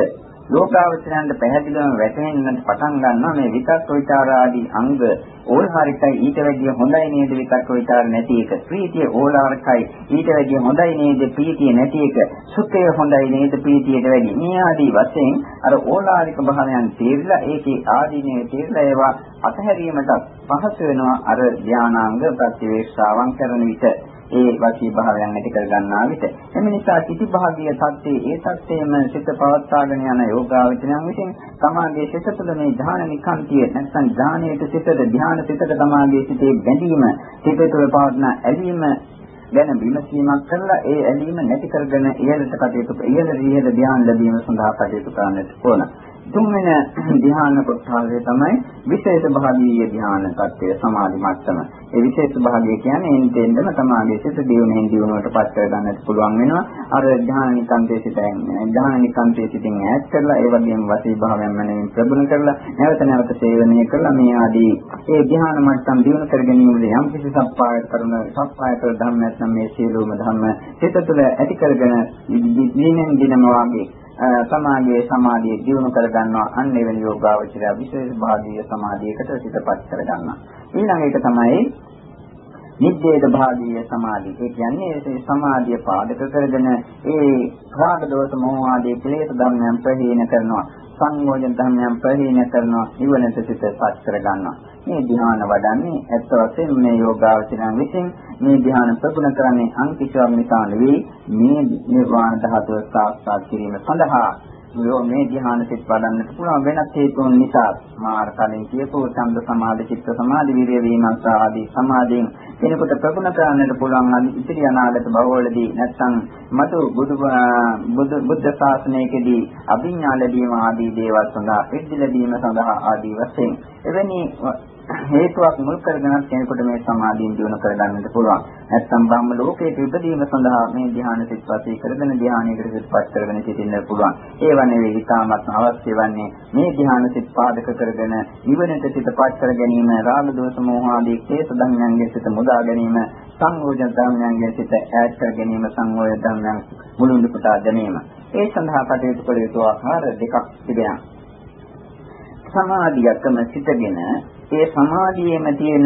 ලෝකාවචරයන්ට පැහැදිලිවම වැටහෙන්නට පටන් ගන්නවා මේ විතක් විචාර ආදී අංග ඕලාරිකයි ඊට වැඩිය හොඳයි නේද විතක් විචාර නැති එක. ප්‍රීතිය ඕලාරිකයි ඊට වැඩිය හොඳයි නේද ප්‍රීතිය නැති එක. සුඛය හොඳයි නේද ප්‍රීතියට වැඩිය. මේ ආදී වශයෙන් අර ඕලාරික භාවයන් තීරලා ඒකේ ආදීනේ තීරලා ඒවා අතහැරීමට පහසු වෙනවා අර ධානාංග ප්‍රතිවේක්ෂාවන් කරන විට. ඒ වාචී භාවයන් ඇති කර ගන්නා විට එම නිසා කිති භාගීය தත්ත්වයේ ඒ தත්ත්වයේම සිත පවත්වාගෙන යන යෝගාවචනයන් විසින් සමාගයේ සිත තුළ මේ ධාන නිකාන්තිය නැත්නම් ධානයේ සිතද ධාන සිතද සමාගයේ සිටේ බැඳීම සිත තුළ පවත්න ඇලීම ගැන විමසීමක් කරලා ඒ ඇලීම නැති කරගෙන ඉහළට කටයුතු ඉහළ ඉහළ ධ්‍යාන ලැබීම සඳහා කටයුතු කරන්නට ඕන. තුන්වෙන ධ්‍යාන කොටසය තමයි විශේෂ භාගීය ධ්‍යාන tattya සමාධි මට්ටම. ඒ විශේෂ භාගය කියන්නේ එන්ටෙන්දම තමයි සිත දියුණුවෙන් දියුණුවට පත් කර ගන්නට පුළුවන් වෙනවා. අර ධ්‍යාන නිකාන්තයේ සිටින් ධ්‍යාන නිකාන්තයේ සිටින් ඈත් කරලා ඒ වගේම වසී භාවයන් මනින් ප්‍රගුණ කරලා නැවත නැවත සේවනය කරලා මේ ආදී ඒ ධ්‍යාන මට්ටම් දියුණු කර ගැනීමේ යම් කිසි සප්පාය කරන සප්පාය කර ධර්ම නැත්නම් මේ සියලුම ධර්ම සිත තුළ ඇති කරගෙන දිනෙන් දිනම වාගේ සමාගයේ සමාධිය දියුණු කර ගන්නවා අන්න එවැනි යෝගාවචරය විශේෂ භාගීය සමාධියකට සිතපත් කර ගන්නවා ඊළඟ එක තමයි නිද්දේද භාගීය සමාධිය. ඒ කියන්නේ ඒ සමාධිය පාදක කරගෙන ඒ රාග දෝෂ මොහ ආදී ක්ලේශ ධර්මයන් ප්‍රහීන කරනවා. සංයෝජන ධර්මයන් ප්‍රහීන කරනවා. නිවනට සිතපත් කර ගන්නවා. මේ ධ්‍යාන වඩන්නේ ඇත්ත වශයෙන්ම මේ යෝගාවචරයන් විසින් මේ ධ්‍යාන ප්‍රගුණ කරන්නේ අන් කිසිවක් නිසා නෙවෙයි මේ නිර්වාණ ධාතුව සාක්ෂාත් කිරීම සඳහා මේ ධ්‍යාන සිත් වඩන්නට පුළුවන් වෙනත් හේතුන් නිසා මාර කලින් කියපු ඡන්ද සමාධි චිත්ත සමාධි විරිය වීමස්සා ආදී සමාධියෙන් කෙනෙකුට ප්‍රගුණ කරන්නට පුළුවන් ඉතිරි අනාගත භවවලදී නැත්නම් මතු බුදු බුද්ධ ශාසනයකදී අභිඥා ලැබීම ආදී දේවල් සඳහා ඉද්ධි ලැබීම සඳහා ආදී වශයෙන් එවැනි හේතුවක් මුල් කරගෙන කෙනෙකුට මේ සමාධියෙන් දිනු කරගන්නට පුළුවන්. නැත්නම් බ්‍රහ්ම ලෝකයේ ඉපදීම සඳහා මේ ධ්‍යාන සිත්පත්ී කරගෙන ධ්‍යානයකට සිත්පත් කරගෙන සිටින්න පුළුවන්. ඒව නෙවෙයි ඊටමත් අවශ්‍ය වන්නේ මේ ධ්‍යාන සිත් පාදක කරගෙන නිවනට සිතපත් කර ගැනීම, රාග දෝෂ මෝහ ආදී ක්ලේශ ධර්මයන්ගේ සිත මුදා ගැනීම, සංයෝජන ධර්මයන්ගේ සිත ඈත් කර ගැනීම, සංයෝජන ධර්මයන් මුළුන්දු පුටා ගැනීම. ඒ සඳහා කටයුතු කළ යුතු ආකාර දෙකක් තිබෙනවා. සමාධියකම සිටගෙන ඒ සමාධියේම තියෙන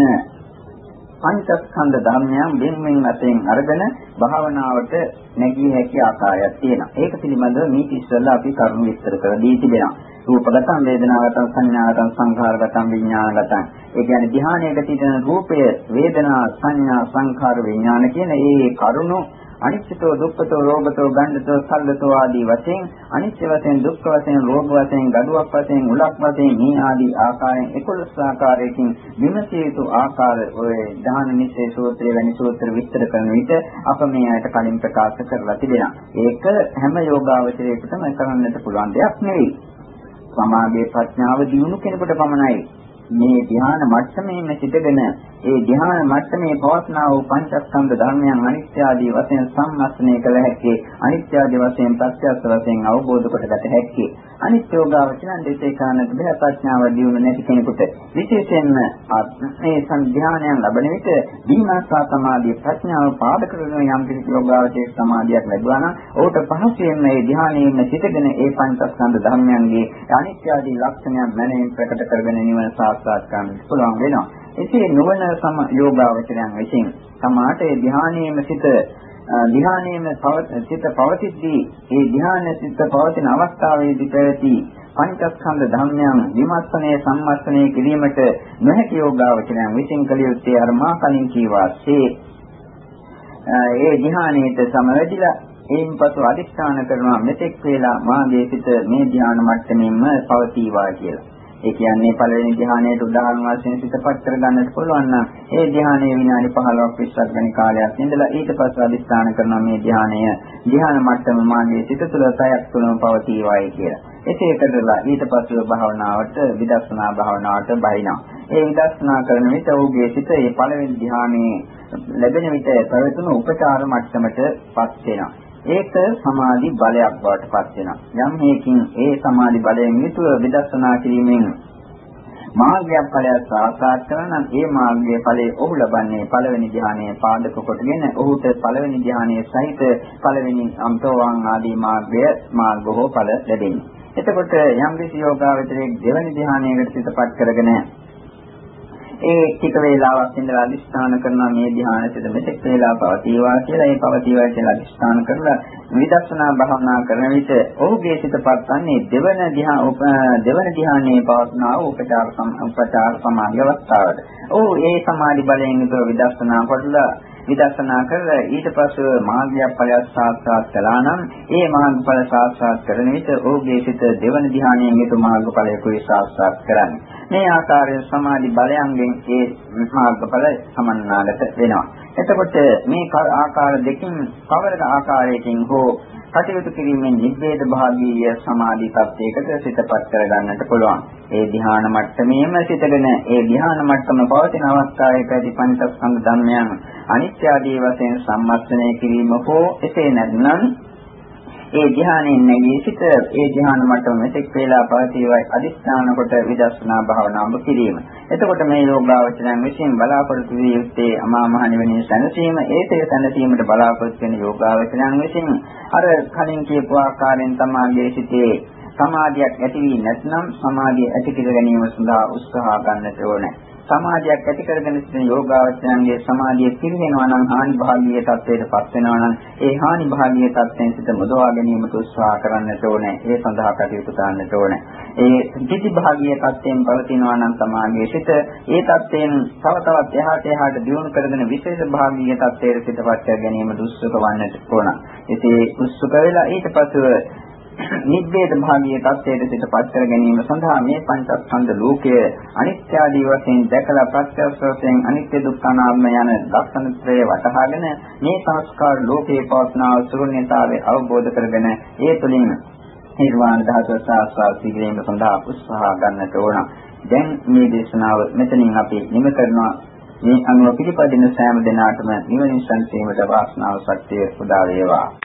පංචස්කන්ධ ධර්මයන් වෙන්වෙන් වශයෙන් අරගෙන භාවනාවට නැගී හැකි ආකාරයක් තියෙනවා. ඒක පිළිබඳව මේ ඉස්සෙල්ලා අපි කරුණු විස්තර කර දී තිබෙනවා. රූපගතං වේදනාගතං සංඥාගතං සංඛාරගතං විඥානගතං. ඒ කියන්නේ ධ්‍යානයේ තියෙන රූපය, වේදනා, සංඥා, සංඛාර, විඥාන කියන මේ කරුණු අනිත්‍යතෝ දුක්ඛතෝ රෝගතෝ ගණ්ඩතෝ සල්ලතෝ ආදී වශයෙන් අනිත්‍ය වශයෙන් දුක්ඛ වශයෙන් රෝග වශයෙන් ගඩුවක් වශයෙන් උලක් වශයෙන් මේ ආදී ආකාරයෙන් 11 ආකාරයකින් විමසිය යුතු ආකාර ඔය දහන නිශ්චය සූත්‍රය වැනි සූත්‍ර විස්තර කරන විට අප මේ ආයත කලින් ප්‍රකාශ කරලා තිබෙනවා. ඒක හැම යෝගාවචරයකටම කරන්නට පුළුවන් දෙයක් නෙවෙයි. සමාධියේ ප්‍රඥාව දියුණු කෙනෙකුට පමණයි මේ ධ්‍යාන මට්ටමේම සිටගෙන ඒ ධ්‍යාන මට්ටමේ පවස්නා වූ පංචස්කන්ධ ධර්මයන් අනිත්‍ය ආදී වශයෙන් සම්මස්නය කළ හැකි අනිත්‍ය ආදී වශයෙන් ප්‍රත්‍යක්ෂ වශයෙන් අවබෝධ කොටගත හැකි අනිත්‍යෝගාවචනන් දෙසේ කාණට බෑ ප්‍රඥාව දියුණු නැති කෙනෙකුට. විශේෂයෙන්ම මේ සංධ්‍යානයන් ලැබෙන විට දීමස්සා සමාධිය ප්‍රඥාව පාදක කරගෙන යම් කිසි යෝගාවචේ සමාධියක් ලැබුවා නම් ඔහුට පහසුවෙන් මේ ධ්‍යානයෙන් සිටගෙන ඒ පංචස්කන්ධ ධර්මයන්ගේ අනිත්‍ය ආදී ලක්ෂණයන් මැනවින් ප්‍රකට කරගෙන නිවන සාක්ෂාත් කරගන්න පුළුවන් වෙනවා එසේ නොවන සම යෝගාවචරයන් විසින් සමාට ඒ ධ්‍යානයේම සිට ධ්‍යානයේම සිට පවතිද්දී ඒ ධ්‍යාන සිට පවතින අවස්ථාවේදී පැවති පංචස්කන්ධ ධර්මයන් විමර්ශනයේ සම්මර්ශනයේ කිරීමට නොහැකි යෝගාවචරයන් විසින් කළ යුත්තේ අර මා කලින් කීවාසේ ඒ ධ්‍යානයේට සමවැදිලා එයින් පසු අදිස්ථාන කරනවා මෙතෙක් වේලා මාගේ සිට මේ ධ්‍යාන මට්ටමින්ම පවතිවා කියලා. ඒ කියන්නේ පළවෙනි ධ්‍යානයට උදාහරණ වශයෙන් සිතපත් කරගන්නට පුළුවන් නම් ඒ ධ්‍යානයේ විනාඩි 15ක් 20ක් වැනි කාලයක් ඉඳලා ඊට පස්සේ අදිස්ථාන කරන මේ ධ්‍යානය ධ්‍යාන මට්ටම මාගේ සිත තුළ පැයක් තුනම පවතිවායි කියලා. එසේ කරලා ඊට පස්සේ භාවනාවට විදර්ශනා භාවනාවට බහිනවා. ඒ විදර්ශනා කරන විට ඔහුගේ සිත ඒ පළවෙනි ධ්‍යානයේ ලැබෙන විට පැවතුණු උපචාර මට්ටමට පත් වෙනවා. ඒක සමාධි බලයක් බවට පත් වෙනවා. යම් හේකින් ඒ සමාධි බලයෙන් යුතුව විදර්ශනා කිරීමෙන් මාර්ගයක් ඵලයක් සාක්ෂාත් කරන නම් ඒ මාර්ගයේ ඵලයේ ඔහු ලබන්නේ පළවෙනි ධ්‍යානයේ පාදක කොටගෙන ඔහුට පළවෙනි ධ්‍යානයේ සහිත පළවෙනි අම්තෝවාන් ආදී මාර්ගය මාර්ග හෝ ඵල ලැබෙන්නේ. එතකොට යම් කිසි යෝගාවචරයේ දෙවැනි ධ්‍යානයකට සිතපත් කරගෙන ඒ ටික වේලාවක් ඉඳලා අදිස්ථාන කරනවා මේ ධ්‍යානසිත මෙතෙක් වේලා පවතිවා කියලා ඒ පවතිවා කියලා අදිස්ථාන කරලා විදර්ශනා භාවනා කරන විට ඔහුගේ සිතපත් වන්නේ දෙවන ධ්‍යාන දෙවන ධ්‍යානයේ පවස්නා වූ උපචාර උපචාර සමාධි අවස්ථාවට. ඔහු ඒ සමාධි බලයෙන් යුතුව විදර්ශනා කරලා විදර්ශනා කරලා ඊට පස්ව මාර්ගය ඵලයක් සාක්ෂාත් කළා නම් ඒ මාර්ගඵල සාක්ෂාත් කරන විට ඔහුගේ සිත දෙවන ධ්‍යානයෙන් යුතු මාර්ගඵලයකුයි සාක්ෂාත් කරන්නේ. මේ ආකාරයෙන් සමාධි බලයන්ගෙන් ඒ මාර්ගඵල සමන්නාගත වෙනවා. එතකොට මේ ආකාර දෙකින් කවර ආකාරයකින් හෝ කටයුතු කිරීමෙන් නිබ්බේද භාගීය සමාධි තත්යකට සිතපත් කරගන්නට පුළුවන්. ඒ ධ්‍යාන මට්ටමේම සිටගෙන ඒ ධ්‍යාන මට්ටම පවතින අවස්ථාවේ පැති පංචස්කන්ධ ධර්මයන් අනිත්‍ය ආදී වශයෙන් සම්මස්තනය කිරීම හෝ එසේ නැත්නම් ඒ ධ්‍යානයෙන් නැගී සිට ඒ ධ්‍යාන මට්ටම මෙතෙක් වේලා පවතිවයි අදිස්ථාන කොට විදර්ශනා භාවනාව කිරීම. එතකොට මේ යෝගාවචරයන් විසින් බලාපොරොත්තු විය යුත්තේ අමා මහ නිවනේ සැනසීම ඒතේ සැනසීමට බලාපොරොත්තු වෙන යෝගාවචරයන් විසින් අර කලින් කියපු ආකාරයෙන් තමාගේ සිටේ සමාධියක් ඇති වී නැත්නම් සමාධිය ඇති කර ගැනීම සඳහා උත්සාහ ගන්නට ඕනේ. සමාධියක් ඇති කරගෙන සිටින යෝගාවචරයන්ගේ සමාධිය පිරිනවනවා නම් හානි භාගීය තත්ත්වයටපත් වෙනවා නම් ඒ හානි භාගීය තත්ත්වයෙන් සිට මුදවා ගැනීමට උත්සාහ කරන්නට ඕනේ. ඒ සඳහා කටයුතු කරන්නට ඕනේ. ඒ පිටි භාගීය තත්ත්වයෙන් පවතිනවා නම් සමාධියේ සිට ඒ තත්ත්වයෙන් තව තවත් එහාට එහාට දියුණු කරගෙන විශේෂ භාගීය තත්ත්වයට සිටපත් කර ගැනීම දුස්සක වන්නට ඕන. ඉතින් උත්සුක වෙලා ඊට පස්ව නිබ්බේද භාගීය தත්ත්වයට සිතපත් කර ගැනීම සඳහා මේ පංචස්කන්ධ ලෝකය අනිත්‍ය ආදී වශයෙන් දැකලා ප්‍රත්‍යක්ෂ වශයෙන් අනිත්‍ය දුක්ඛ අනාත්ම යන ලක්ෂණත්‍රය වටහාගෙන මේ සංස්කාර ලෝකයේ පවස්නා සුරුණ්‍යතාවය අවබෝධ කරගෙන ඒ තුළින් නිර්වාණ ධාතුව සාස්වාද කිරීම සඳහා උත්සාහ ගන්නට ඕන. දැන් මේ දේශනාව මෙතනින් අපි නිම කරනවා. මේ අනුව පිළිපදින සෑම දිනාටම නිවනින් සම්පීමට වාසනාව සත්‍ය උදා වේවා.